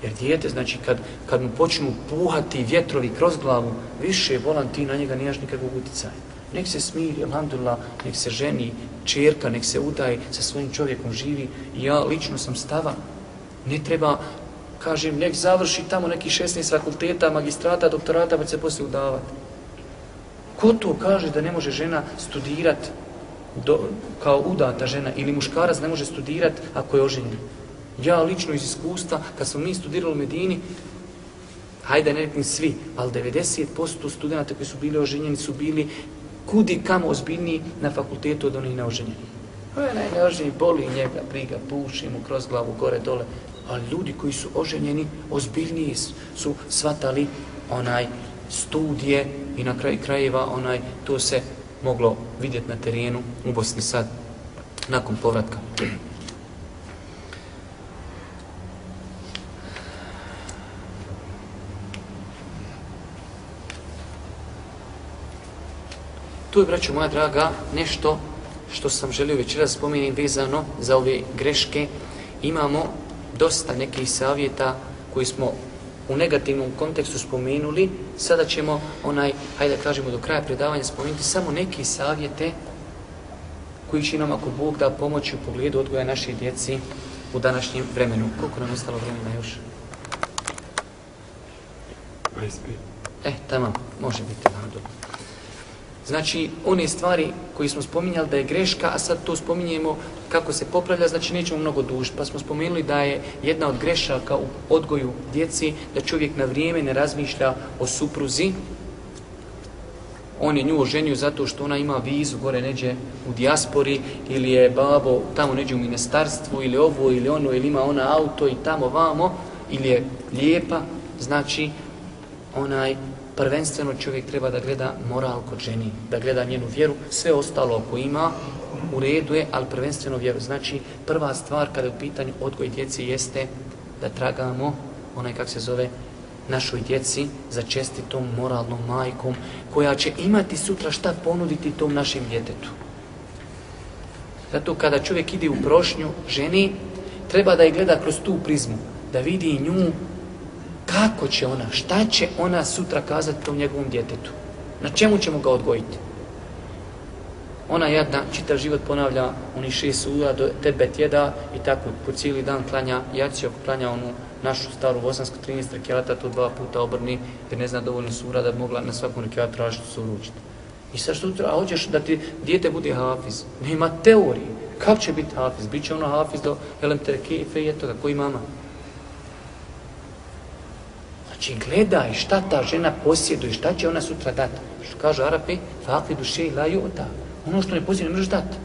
Jer dijete, znači, kad, kad mu počnu puhati vjetrovi kroz glavu, više volan ti na njega nijaš nikakvog utjecaja. Nek se smiri, alhamdulillah, nek se ženi, čerka, nek se udaje, sa svojim čovjekom živi. Ja lično sam stava. Ne treba, kažem, nek završi tamo neki 16 fakulteta, magistrata, doktorata, pa će se poslije udavati. Ko to kaže da ne može žena studirati kao udata žena ili muškarac ne može studirati ako je oženjen? Ja lično iz iskustva, kad smo mi studirali u Medini, hajde ne svi, ali 90% studenta koji su bili oženjeni su bili kudi kamo ozbiljniji na fakultetu od onih neoženjenih. Onaj neoženjeni boli njega, briga, puši mu kroz glavu, gore, dole. Ali ljudi koji su oženjeni, ozbiljniji su svatali onaj studije i na kraju krajeva onaj to se moglo vidjeti na terenu u Bosni sad nakon povratka. Tu je, braću moja draga, nešto što sam želio večeras spomenuti vezano za ove greške. Imamo dosta nekih savjeta koji smo u negativnom kontekstu spomenuli. Sada ćemo, onaj, hajde da kažemo do kraja predavanja, spomenuti samo neke savjete koji će nam, ako Bog da, pomoći u pogledu odgoja naše djeci u današnjem vremenu. Koliko nam je ostalo vremena još? 25. E, tamo, može biti, dobro. Znači, one stvari koje smo spominjali da je greška, a sad to spominjemo kako se popravlja, znači nećemo mnogo dužiti. Pa smo spomenuli da je jedna od grešaka u odgoju djeci, da čovjek na vrijeme ne razmišlja o supruzi. On je nju oženio zato što ona ima vizu gore neđe u dijaspori ili je babo tamo neđe u ministarstvu ili ovo ili ono ili ima ona auto i tamo vamo ili je lijepa. Znači, onaj prvenstveno čovjek treba da gleda moral kod ženi, da gleda njenu vjeru, sve ostalo ako ima, u redu je, ali prvenstveno vjeru. Znači, prva stvar kada je u pitanju odgoj djeci jeste da tragamo, onaj kak se zove, našoj djeci za čestitom moralnom majkom, koja će imati sutra šta ponuditi tom našem djetetu. Zato kada čovjek ide u prošnju ženi, treba da je gleda kroz tu prizmu, da vidi nju kako će ona, šta će ona sutra kazati tom njegovom djetetu? Na čemu ćemo ga odgojiti? Ona jedna čitav život ponavlja oni šest suda do tebe tjeda i tako po cijeli dan klanja jacio, klanja onu našu staru bosansku 13 rekiata, to dva puta obrni jer ne zna dovoljno sura da bi mogla na svakom rekiatu tražiti suru učiti. I sad što a hoćeš da ti dijete bude hafiz? Nema teorije. Kako će biti hafiz? Biće ono hafiz do elem terekefe i eto ga, koji mama? Znači gledaj šta ta žena posjeduje, šta će ona sutra dati. Što kažu Arapi, fakli duše i laju da. Ono što ne posjeduje ne možeš dati.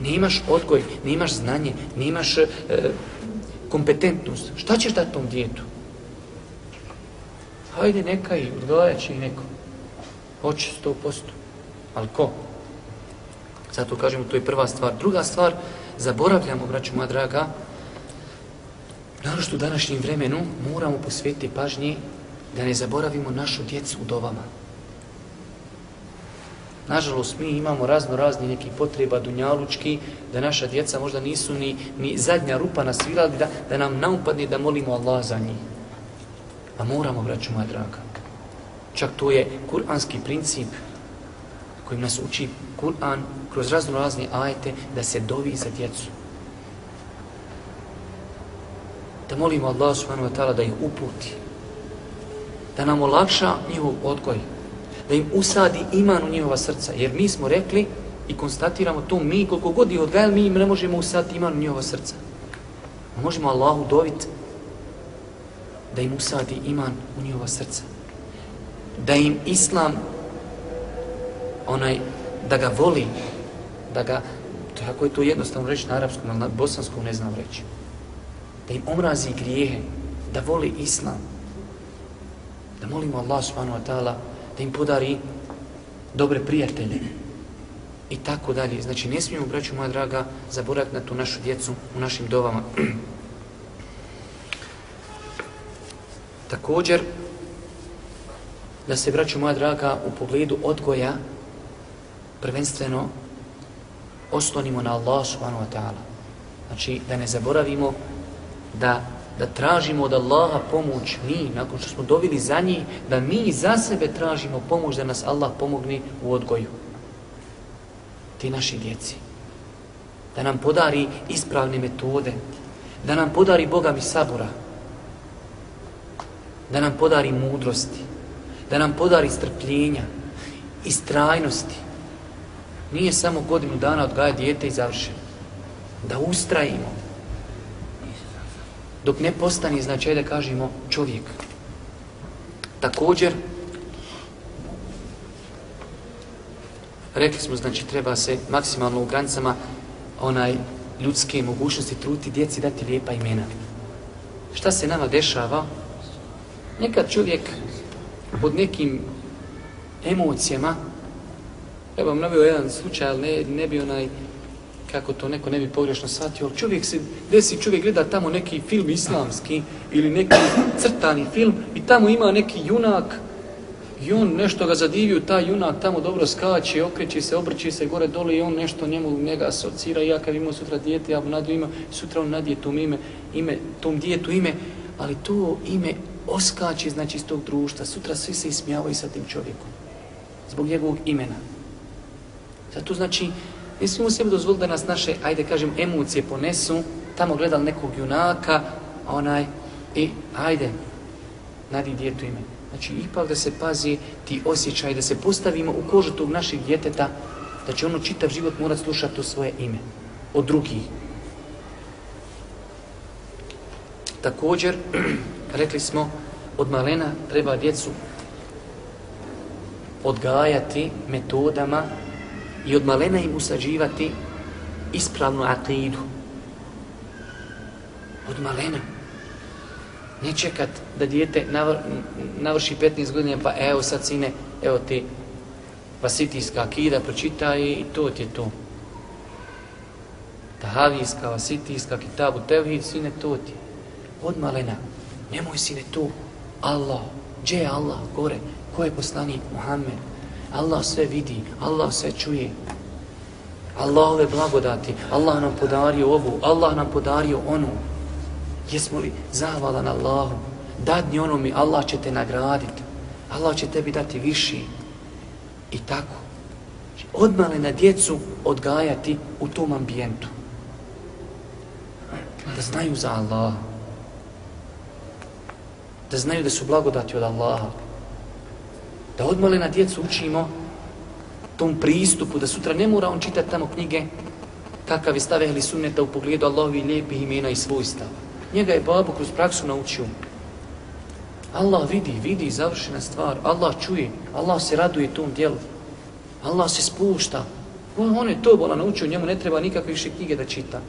Nemaš odgoj, nemaš znanje, nemaš e, kompetentnost. Šta ćeš dati tom djetu? Hajde neka i odgajat će i neko. Hoće sto posto. Ali ko? Zato kažemo, to je prva stvar. Druga stvar, zaboravljamo, braću moja draga, Narošto u današnjem vremenu moramo posvetiti pažnji da ne zaboravimo našu djecu u dovama. Nažalost, mi imamo razno razni neki potreba dunjalučki, da naša djeca možda nisu ni, ni zadnja rupa na svilali, da, da nam naupadne da molimo Allah za njih. A moramo, braću moja draga. Čak to je kuranski princip kojim nas uči Kur'an, kroz razno razne ajete da se dovi za djecu. Da molimo Allah subhanahu wa ta'ala da ih uputi. Da nam olakša njihov odgoj. Da im usadi iman u njihova srca. Jer mi smo rekli i konstatiramo to mi koliko god ih odgajali mi im ne možemo usaditi iman u njihova srca. Možemo Allahu doviti da im usadi iman u njihova srca. Da im Islam onaj, da ga voli, da ga, tako je to jednostavno reći na arapskom, ali na bosanskom ne znam reći. Da im omrazi grijehe, da voli Islam. Da molimo Allah subhanahu wa ta'ala da im podari dobre prijatelje. I tako dalje. Znači, ne smijemo, braću moja draga, zaboraviti na tu našu djecu u našim dovama. Također, da se, braću moja draga, u pogledu odgoja prvenstveno oslonimo na Allah subhanahu wa ta'ala. Znači, da ne zaboravimo da, da tražimo od Allaha pomoć mi, nakon što smo dobili za njih, da mi za sebe tražimo pomoć da nas Allah pomogne u odgoju. Ti naši djeci. Da nam podari ispravne metode. Da nam podari Boga mi sabora. Da nam podari mudrosti. Da nam podari strpljenja. Istrajnosti nije samo godinu dana odgaja dijete i završeno. Da ustrajimo. Dok ne postane značaj da kažemo čovjek. Također, rekli smo, znači treba se maksimalno u granicama onaj ljudske mogućnosti truti djeci dati lijepa imena. Šta se nama dešava? Nekad čovjek pod nekim emocijama Evo vam navio jedan slučaj, ali ne, ne bi onaj, kako to neko ne bi pogrešno shvatio, ali čovjek se desi, čovjek gleda tamo neki film islamski ili neki crtani film i tamo ima neki junak i on nešto ga zadivio, taj junak tamo dobro skače, okreće se, obrće se gore dole i on nešto njemu njega asocira i ja kad imao sutra dijete, ja nadu ima, sutra on nadije tom ime, ime, tom dijetu ime, ali to ime oskače znači iz tog društva, sutra svi se ismijavaju sa tim čovjekom zbog njegovog imena. Zato znači, ne smijemo sebi dozvoliti da nas naše, ajde kažem, emocije ponesu, tamo gledali nekog junaka, onaj, i ajde, nadi djetu ime. Znači, ipak da se pazi ti osjećaj, da se postavimo u kožu tog našeg djeteta, da će ono čitav život morat slušati to svoje ime od drugih. Također, rekli smo, od malena treba djecu odgajati metodama i od malena im usađivati ispravnu akidu. Od malena. Ne čekat da dijete navr, navrši 15 godina pa evo sad sine, evo ti vasitijska akida pročitaj i to ti je to. Tahavijska, vasitijska, kitabu, tevhid, sine, to ti je. Od malena. Nemoj sine to. Allah. Gdje je Allah? Gore. Ko je poslanik? Muhammed. Allah sve vidi, Allah sve čuje. Allahove blagodati, Allah nam podario ovu, Allah nam podario onu. Jesmo li zahvalan Allahu? Dadni ono mi, Allah će te nagraditi. Allah će tebi dati viši. I tako. Odmale na djecu odgajati u tom ambijentu. Da znaju za Allaha. Da znaju da su blagodati od Allaha da odmole na djecu učimo tom pristupu, da sutra ne mora on čitati tamo knjige kakav je stav ehli sunneta u pogledu Allahovi lijepih imena i svojstava. Njega je babu kroz praksu naučio. Allah vidi, vidi završena stvar. Allah čuje, Allah se raduje tom djelu. Allah se spušta. On je to bola naučio, njemu ne treba nikakve više knjige da čita.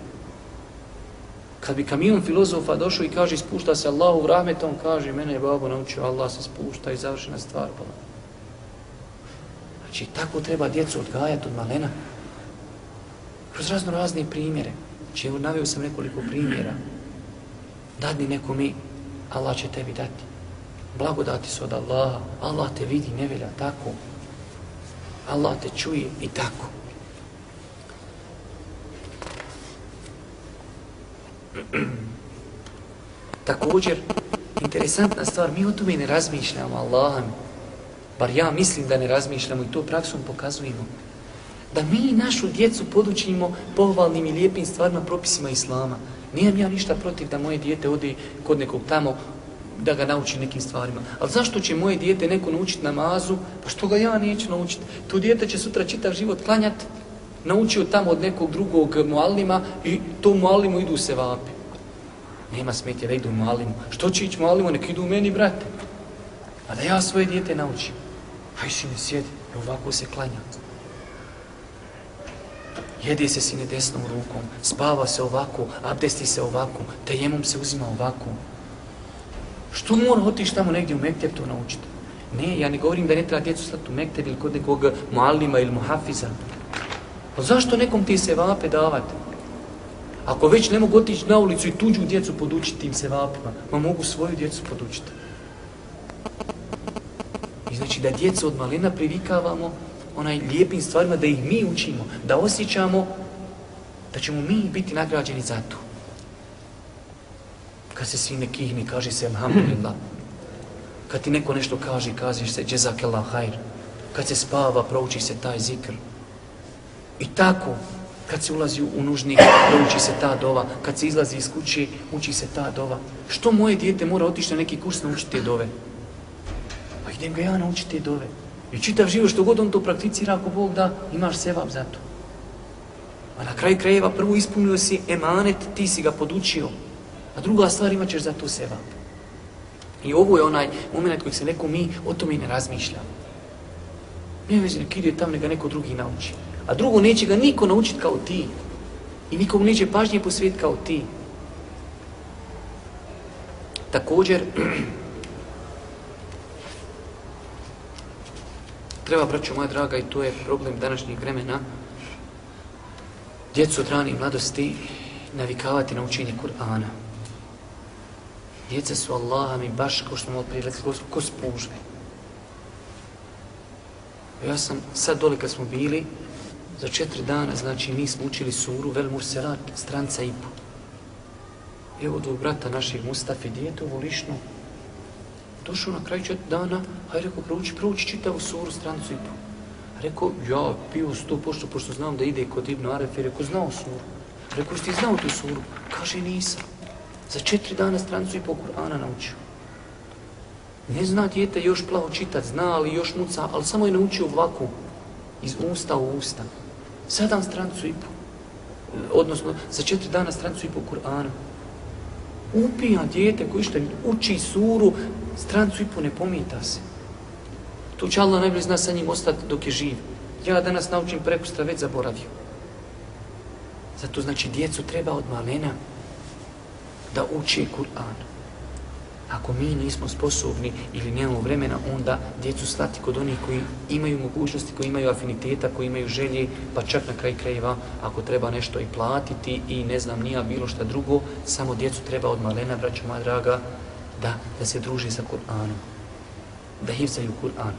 Kad bi kamion filozofa došao i kaže spušta se Allahu u rahmet, on kaže mene je babo naučio, Allah se spušta i završena stvar bola. Znači, tako treba djecu odgajati od malena. Kroz razno razne primjere. Znači, evo, navio sam nekoliko primjera. Dadni neko mi, Allah će tebi dati. Blagodati su od Allaha. Allah te vidi, ne velja tako. Allah te čuje i tako. Također, interesantna stvar, mi o tome ne razmišljamo, Allahom. Bar ja mislim da ne razmišljamo i to praksom pokazujemo. Da mi našu djecu podučimo pohvalnim i lijepim stvarima, propisima Islama. Nijem ja ništa protiv da moje dijete ode kod nekog tamo da ga nauči nekim stvarima. Ali zašto će moje dijete neko naučiti namazu? Pa što ga ja neću naučiti? To dijete će sutra čitav život klanjati, naučio tamo od nekog drugog muallima i to muallimu idu se vapi. Nema smetje da idu muallimu. Što će ići muallimu? Nek idu meni, brate. A da ja svoje dijete naučim. Aj sine, sjedi. I ovako se klanja. Jede se sine desnom rukom, spava se ovako, abdesti se ovako, tejemom se uzima ovako. Što mora otići tamo negdje u Mekteb to naučiti? Ne, ja ne govorim da ne treba djecu slati u Mekteb ili kod nekog muallima ili muhafiza. Pa zašto nekom ti se vape davati? Ako već ne mogu otići na ulicu i tuđu djecu podučiti tim se vapima, ma mogu svoju djecu podučiti. Znači da djecu od malina privikavamo onaj lijepim stvarima, da ih mi učimo, da osjećamo da ćemo mi biti nagrađeni za to. Kad se svi ne kihni, kaže se alhamdulillah. Kad ti neko nešto kaže, kažeš se jazakallah hajr. Kad se spava, prouči se taj zikr. I tako, kad se ulazi u nužnik, prouči se ta dova. Kad se izlazi iz kuće, uči se ta dova. Što moje dijete mora otići na neki kurs naučiti te dove? Idem ga ja naučiti dove. I čitav život što god on to prakticira, ako Bog da, imaš sevap za to. A na kraju krajeva prvo ispunio si emanet, ti si ga podučio. A druga stvar imat ćeš za to sevap. I ovo je onaj moment kojeg se neko mi o tome i ne razmišlja. Nije već nek ide tam, neka neko drugi nauči. A drugo, neće ga niko naučiti kao ti. I nikom neće pažnje posvijet kao ti. Također, treba, braćo moja draga, i to je problem današnjeg vremena, djecu od rane mladosti navikavati na učenje Kur'ana. Djeca su Allaha mi baš, kao što smo prije rekli, ko, spužve. Ja sam sad dole kad smo bili, za četiri dana, znači mi smo učili suru Vel Murselat, stranca i po. Evo do brata našeg Mustafi, dijete ovo lišno, došao na kraju četiri dana, hajde rekao, prouči, prouči čitavu suru, strancu i po. Rekao, ja pio sto pošto, pošto znam da ide kod Ibn Aref, rekao, znao suru. Rekao, ti znao tu suru? Kaže, nisam. Za četiri dana strancu i po Kur'ana naučio. Ne zna dijete još plavo čitat, zna ali još muca, ali samo je naučio ovako, iz usta u usta. Sedam strancu i po. Odnosno, za četiri dana strancu i po Kur'anu. Upija dijete koji što uči suru, strancu i po ne pomita se. To će Allah najbolje zna sa njim ostati dok je živ. Ja danas naučim prekustra već zaboravio. Zato znači djecu treba od malena da uči Kur'an. Ako mi nismo sposobni ili nemamo vremena, onda djecu slati kod onih koji imaju mogućnosti, koji imaju afiniteta, koji imaju želje, pa čak na kraj krajeva, ako treba nešto i platiti i ne znam, nija bilo šta drugo, samo djecu treba od malena, braćo draga, da, da se druži sa Kur'anom. Da hivzaju Kur'an.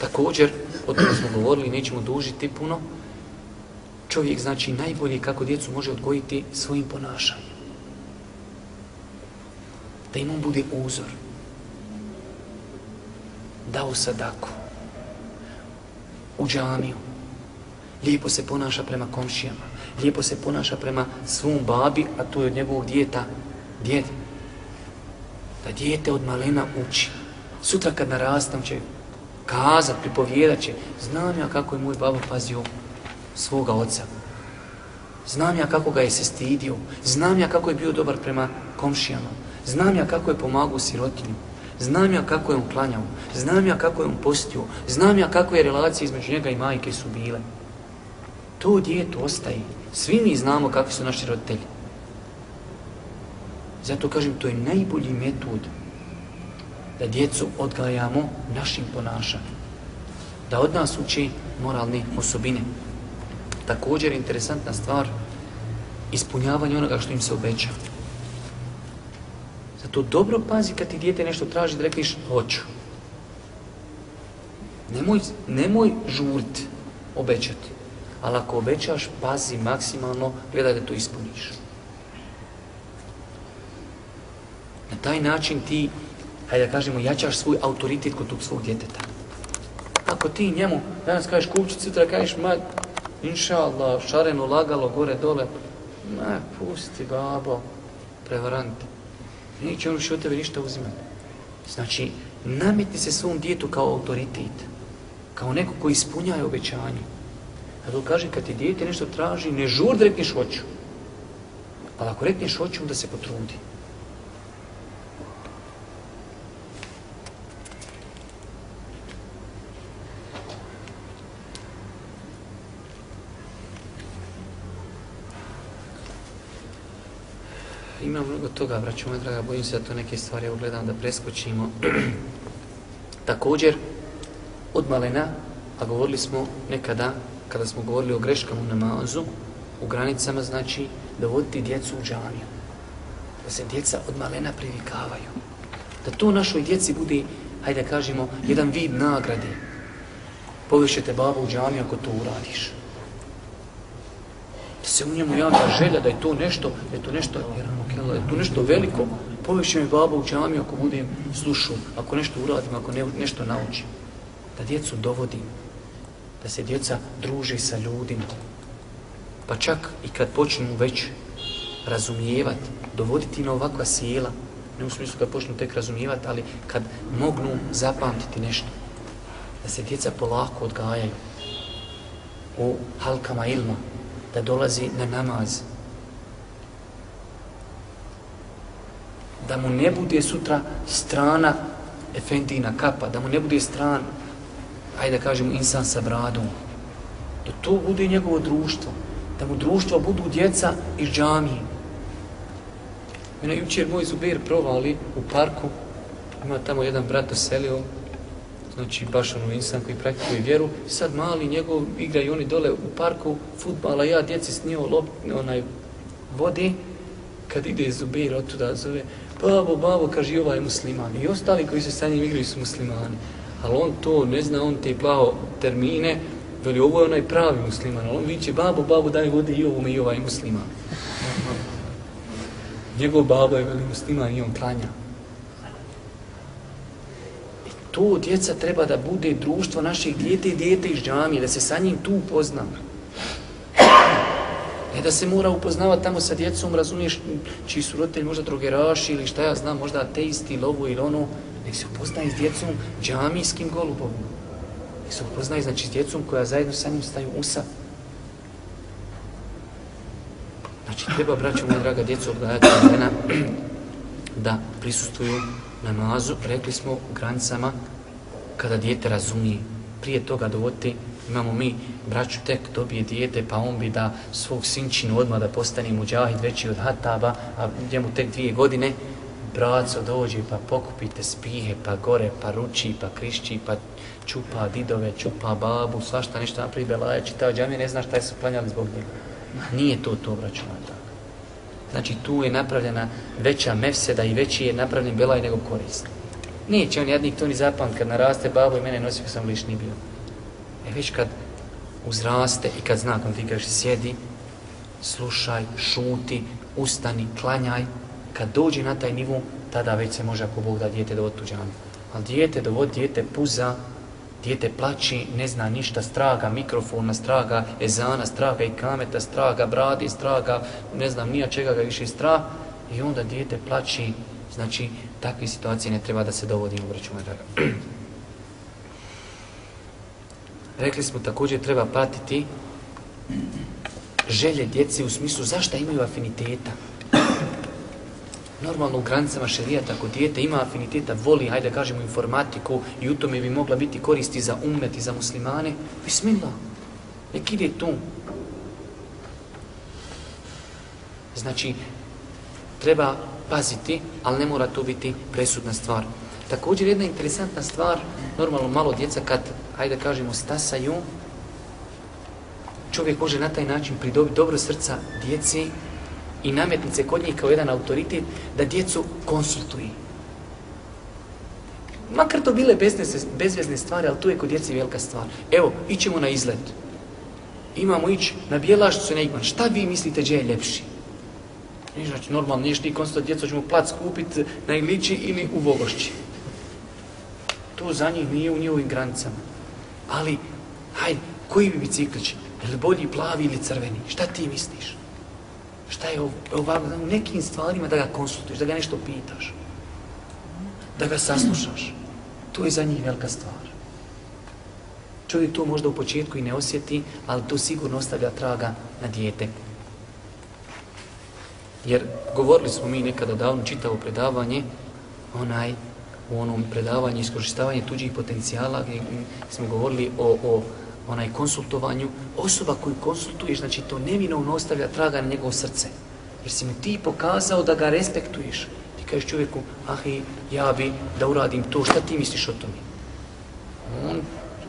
Također, o tome smo govorili, nećemo dužiti puno, čovjek znači najbolje kako djecu može odgojiti svojim ponašanjem. Da im on bude uzor. Da u sadaku. U džamiju. Lijepo se ponaša prema komšijama. Lijepo se ponaša prema svom babi, a to je od njegovog djeta. Djed. Da djete od malena uči. Sutra kad narastam će kazat, pripovjedat će. Znam ja kako je moj babo pazio svoga oca. Znam ja kako ga je se stidio. Znam ja kako je bio dobar prema komšijama. Znam ja kako je pomagao sirotinju. Znam ja kako je on klanjao. Znam ja kako je on postio. Znam ja kakve relacije između njega i majke su bile. To djeto ostaje. Svi mi znamo kakvi su naši roditelji. Zato kažem, to je najbolji metod da djecu odgajamo našim ponašanjem. Da od nas uči moralne osobine. Također interesantna stvar, ispunjavanje onoga što im se obeća. Zato dobro pazi kad ti dijete nešto traži da rekliš hoću. Nemoj, nemoj žurit obećati. Ali ako obećaš, pazi maksimalno, gledaj da to ispuniš. Na taj način ti hajde da kažemo, jačaš svoj autoritet kod tog svog djeteta. Ako ti njemu danas kažeš kupći, sutra kažeš, ma, inša Allah, šareno, lagalo, gore, dole, ma, pusti, babo, prevarant. Neće on više od tebe ništa uzimati. Znači, nametni se svom djetu kao autoritet, kao neko koji ispunjaje obećanje. Zato kažem, kad ti dijete nešto traži, ne žur da rekneš hoću. Ali ako rekneš hoću, onda se potrudi. Ima mnogo toga, braću moja draga, bojim se da to neke stvari evo gledam da preskočimo. Također, od malena, a govorili smo nekada, kada smo govorili o greškama u namazu, u granicama, znači, dovoditi djecu u džamiju. Da se djeca od malena privikavaju. Da to našoj djeci bude, hajde da kažemo, jedan vid nagrade. Povešete babu u džamiju ako to uradiš da se u njemu javlja želja da je to nešto, da je to nešto, da je to nešto veliko, poviše mi baba u džamiju ako budem slušao, ako nešto uradim, ako ne, nešto naučim. Da djecu dovodim, da se djeca druže sa ljudima. Pa čak i kad počnu već razumijevati, dovoditi na ovakva sjela, ne u smislu kad počnu tek razumijevati, ali kad mognu zapamtiti nešto. Da se djeca polako odgajaju u halkama ilma, da dolazi na namaz. Da mu ne bude sutra strana efendina kapa, da mu ne bude stran, ajde da kažemo, insan sa bradom. Da to bude njegovo društvo. Da mu društvo budu djeca iz džamije. Mene jučer moj Zubir provali u parku, ima tamo jedan brat oselio, znači baš ono insan koji praktikuje vjeru, sad mali njegov igra i oni dole u parku futbala, ja djeci s njim lop, onaj vodi, kad ide Zubir od tuda zove, babo, babo, kaže ovaj musliman. I ostali koji se sa njim igraju su muslimani. Ali on to ne zna, on te plao termine, veli ovo je onaj pravi musliman, ali on viće, babo, babo, daj vodi i ovome i ovaj musliman. Njegov babo je veli musliman i on klanja to djeca treba da bude društvo naših dijete i dijete iz džamije, da se sa njim tu upozna. Ne da se mora upoznavati tamo sa djecom, razumiješ, čiji su roditelji možda drogeraši ili šta ja znam, možda ateisti ili ovo ili ono, nek se upoznaje s djecom džamijskim golubom. Nek se upoznaje znači s djecom koja zajedno sa njim staju usa. Znači, treba, braću moja draga, djecu odgajati da prisustuju namazu, rekli smo u granicama kada dijete razumije. Prije toga dovoditi, imamo mi braću tek dobije dijete, pa on bi da svog sinčinu odmah da postane muđahid veći od hataba, a njemu tek dvije godine, braco dođe pa pokupite spihe, pa gore, pa ruči, pa krišći, pa čupa didove, čupa babu, svašta nešto napravi belaje, čitao džamije, ne zna šta su planjali zbog njega. Nije to to, braću tako. Znači tu je napravljena veća mefseda i veći je napravljen belaj nego korist. Neće on jednik to ni zapamt kad naraste babo i mene nosi kad sam lišni bio. E već kad uzraste i kad znakom ti kažeš sjedi, slušaj, šuti, ustani, klanjaj, kad dođe na taj nivu, tada već se može ako Bog da dijete dovodi tuđanu. Ali dijete dovodi, dijete puza, dijete plaći, ne zna ništa, straga mikrofona, straga ezana, straga i kameta, straga bradi, straga, ne znam nija čega ga više strah. I onda dijete plaći, znači takve situacije ne treba da se dovodi u draga. Rekli smo također treba pratiti želje djece u smislu zašto imaju afiniteta normalno u granicama šerijata, ako dijete ima afiniteta, voli, hajde kažemo, informatiku i u tome bi mogla biti koristi za umet i za muslimane, bismillah, nek ide tu. Znači, treba paziti, ali ne mora to biti presudna stvar. Također jedna interesantna stvar, normalno malo djeca kad, hajde kažemo, stasaju, čovjek može na taj način pridobiti dobro srca djeci i nametnice kod njih kao jedan autoritet da djecu konsultuje. Makar to bile bezvezne stvari, ali tu je kod djeci velika stvar. Evo, ićemo na izlet. Imamo ići na Bijelašcu na Igman. Šta vi mislite gdje je ljepši? Znači, normalno, niješ ti konsultat djecu, ćemo plac kupiti na Ilići ili u Vogošći. To za njih nije u njihovim granicama. Ali, hajde, koji bi biciklić? Je li bolji plavi ili crveni? Šta ti misliš? Šta je ovo? U nekim stvarima da ga konsultuješ, da ga nešto pitaš. Da ga saslušaš. To je za njih velika stvar. Čovjek to možda u početku i ne osjeti, ali to sigurno ostavlja traga na dijete. Jer govorili smo mi nekada davno čitavo predavanje, onaj, u onom predavanju iskoristavanje tuđih potencijala gdje smo govorili o, o onaj konsultovanju. Osoba koju konsultuješ, znači to neminovno ostavlja traga na njegovo srce. Jer si mu ti pokazao da ga respektuješ. Ti kažeš čovjeku, ahi, ja bi da uradim to, šta ti misliš o tome? On,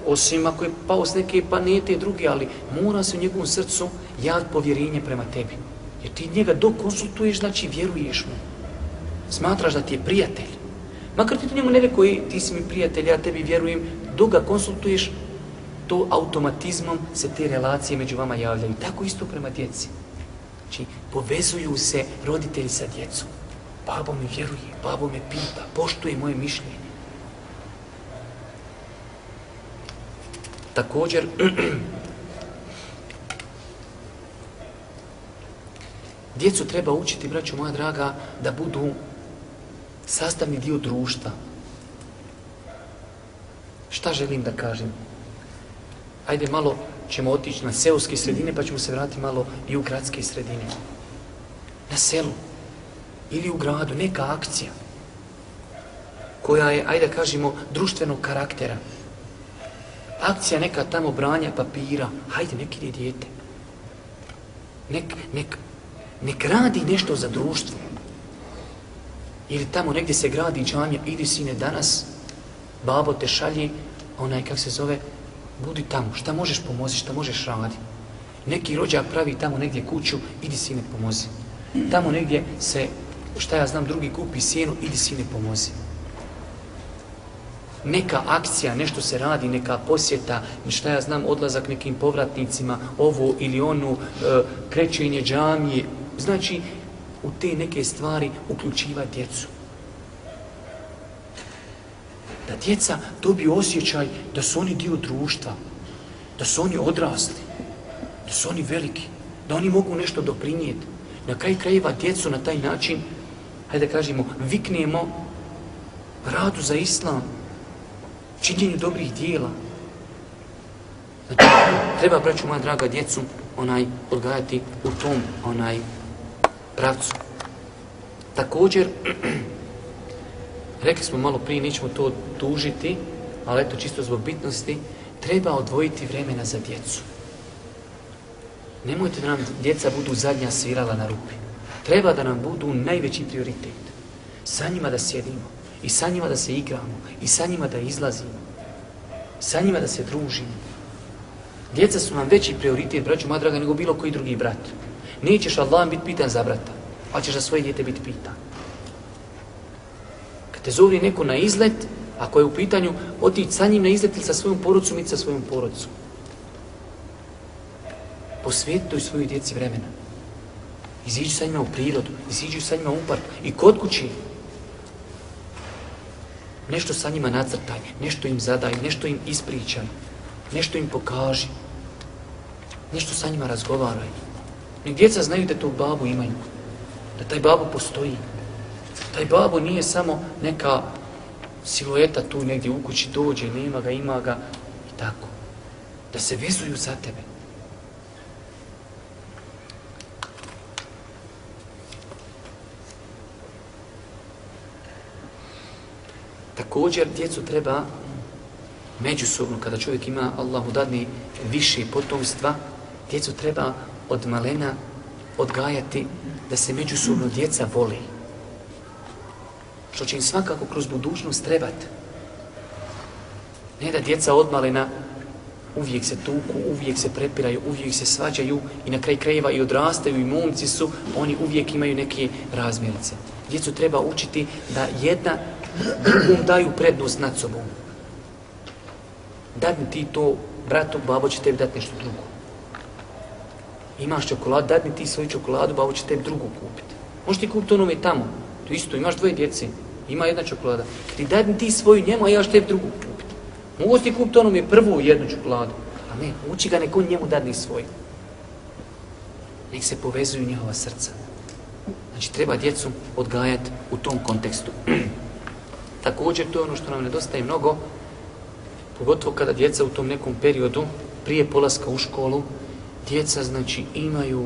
osim ako je pao s neke planete druge, ali mora se u njegovom srcu javiti povjerenje prema tebi. Jer ti njega dok konsultuješ, znači vjeruješ mu. Smatraš da ti je prijatelj. Makar ti to njemu ne rekao, ti si mi prijatelj, ja tebi vjerujem, dok ga konsultuješ, to automatizmom se te relacije među vama javljaju. Tako isto prema djeci. Znači, povezuju se roditelji sa djecom. Babo mi vjeruje, babo me pita, poštuje moje mišljenje. Također, djecu treba učiti, braćo moja draga, da budu sastavni dio društva. Šta želim da kažem? Ajde malo ćemo otići na seoske sredine pa ćemo se vratiti malo i u gradske sredine. Na selu ili u gradu neka akcija koja je, ajde kažemo, društvenog karaktera. Akcija neka tamo branja papira, hajde nek ide dijete. Nek, nek, nek radi nešto za društvo. Ili tamo negdje se gradi džamija, idi sine danas, babo te šalji, onaj kak se zove, budi tamo, šta možeš pomozi, šta možeš radi. Neki rođak pravi tamo negdje kuću, idi sine pomozi. Tamo negdje se, šta ja znam, drugi kupi sjenu, idi sine pomozi. Neka akcija, nešto se radi, neka posjeta, šta ja znam, odlazak nekim povratnicima, ovo ili onu, e, krećenje džamije. Znači, u te neke stvari uključiva djecu. Da djeca dobiju osjećaj da su oni dio društva, da su oni odrasli, da su oni veliki, da oni mogu nešto doprinijeti. Na kraj krajeva djecu na taj način, hajde da kažemo, viknemo radu za islam, činjenju dobrih dijela. Znači, treba, braću moja draga, djecu onaj odgajati u tom onaj pravcu. Također, rekli smo malo prije, nećemo to tužiti, ali eto čisto zbog bitnosti, treba odvojiti vremena za djecu. Nemojte da nam djeca budu zadnja svirala na rupi. Treba da nam budu najveći prioritet. Sa njima da sjedimo, i sa njima da se igramo, i sa njima da izlazimo, sa njima da se družimo. Djeca su nam veći prioritet, braću moja draga, nego bilo koji drugi brat. Nećeš Allah biti pitan za brata, ali ćeš za svoje djete biti pitan. Te zovri neko na izlet, ako je u pitanju otići sa njim na izlet ili sa svojom porodicom, ili sa svojom porodicom. Posvjetuj svojoj djeci vremena. Iziđi sa njima u prirodu, iziđi sa njima u park i kod kući. Nešto sa njima nacrtaj, nešto im zadaj, nešto im ispričaj, nešto im pokaži, nešto sa njima razgovaraj. Nek djeca znaju da tu babu imaju, da taj babo postoji. Taj babo nije samo neka silueta tu negdje u kući dođe, nema ga, ima ga i tako. Da se vezuju za tebe. Također, djecu treba međusobno, kada čovjek ima Allahu dadni više potomstva, djecu treba od malena odgajati da se međusobno djeca voli. Što će im svakako kroz budućnost trebati. Ne da djeca od malena uvijek se tuku, uvijek se prepiraju, uvijek se svađaju i na kraj krajeva i odrastaju i momci su, oni uvijek imaju neke razmjerice. Djecu treba učiti da jedna drugom daju prednost nad sobom. Dadni ti to, bratu, babo će tebi dati nešto drugo. Imaš čokoladu, dadni ti svoju čokoladu, babo će tebi drugu kupiti. Možeš ti kupiti onome tamo. To isto, imaš dvoje djece. Ima jedna čokolada. Ti daj mi ti svoju njemu, a ja ću tebi drugu kupiti. Mogu ti kupiti onom je prvu jednu čokoladu. A ne, uči ga neko njemu dadni svoju. Nek se povezuju njihova srca. Znači, treba djecu odgajati u tom kontekstu. Također, to je ono što nam nedostaje mnogo, pogotovo kada djeca u tom nekom periodu, prije polaska u školu, djeca, znači, imaju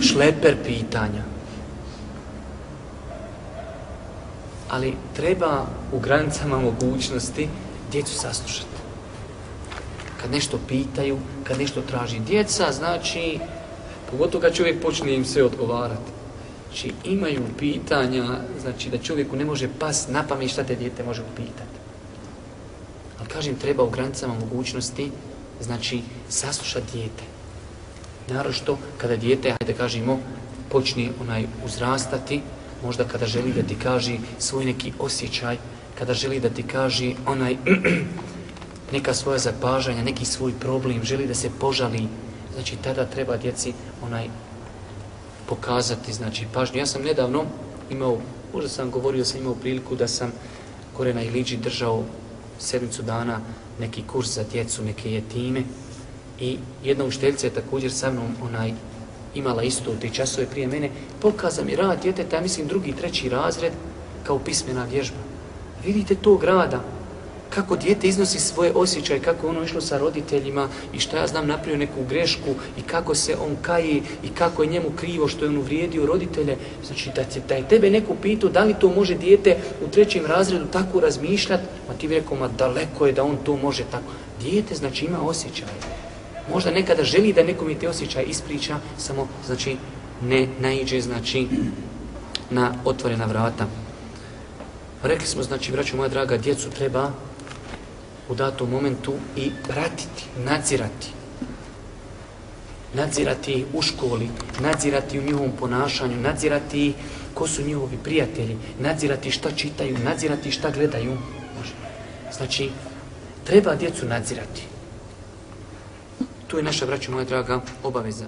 šleper pitanja. Ali treba u granicama mogućnosti djecu saslušati. Kad nešto pitaju, kad nešto traži djeca, znači, pogotovo kad čovjek počne im sve odgovarati. Znači, imaju pitanja, znači da čovjeku ne može pas na pamet šta te dijete može upitati. Ali kažem, treba u granicama mogućnosti, znači, saslušati dijete. Narošto kada dijete, hajde kažemo, počne onaj uzrastati, možda kada želi da ti kaže svoj neki osjećaj, kada želi da ti kaže onaj neka svoja zapažanja, neki svoj problem, želi da se požali, znači tada treba djeci onaj pokazati znači pažnju. Ja sam nedavno imao, možda sam govorio, sam imao priliku da sam gore na Iliđi držao sedmicu dana neki kurs za djecu, neke jetime i jedna učiteljica je također sa mnom onaj imala isto te časove prije mene, pokaza mi rad djeteta, ja mislim drugi, treći razred, kao pismena vježba. Vidite tog rada, kako dijete iznosi svoje osjećaje, kako ono išlo sa roditeljima i šta ja znam napravio neku grešku i kako se on kaji i kako je njemu krivo što je on uvrijedio roditelje. Znači da, te, da je tebe neko pitao da li to može dijete u trećem razredu tako razmišljati, ma ti bi rekao, ma daleko je da on to može tako. Dijete znači ima osjećaje. Možda nekada želi da nekom je te osjećaje ispriča, samo znači ne naiđe znači na otvorena vrata. Rekli smo, znači, braću moja draga, djecu treba u datom momentu i pratiti, nadzirati. Nadzirati u školi, nadzirati u njihovom ponašanju, nadzirati ko su njihovi prijatelji, nadzirati šta čitaju, nadzirati šta gledaju. Znači, treba djecu nadzirati. Tu je naša, braću moja draga, obaveza.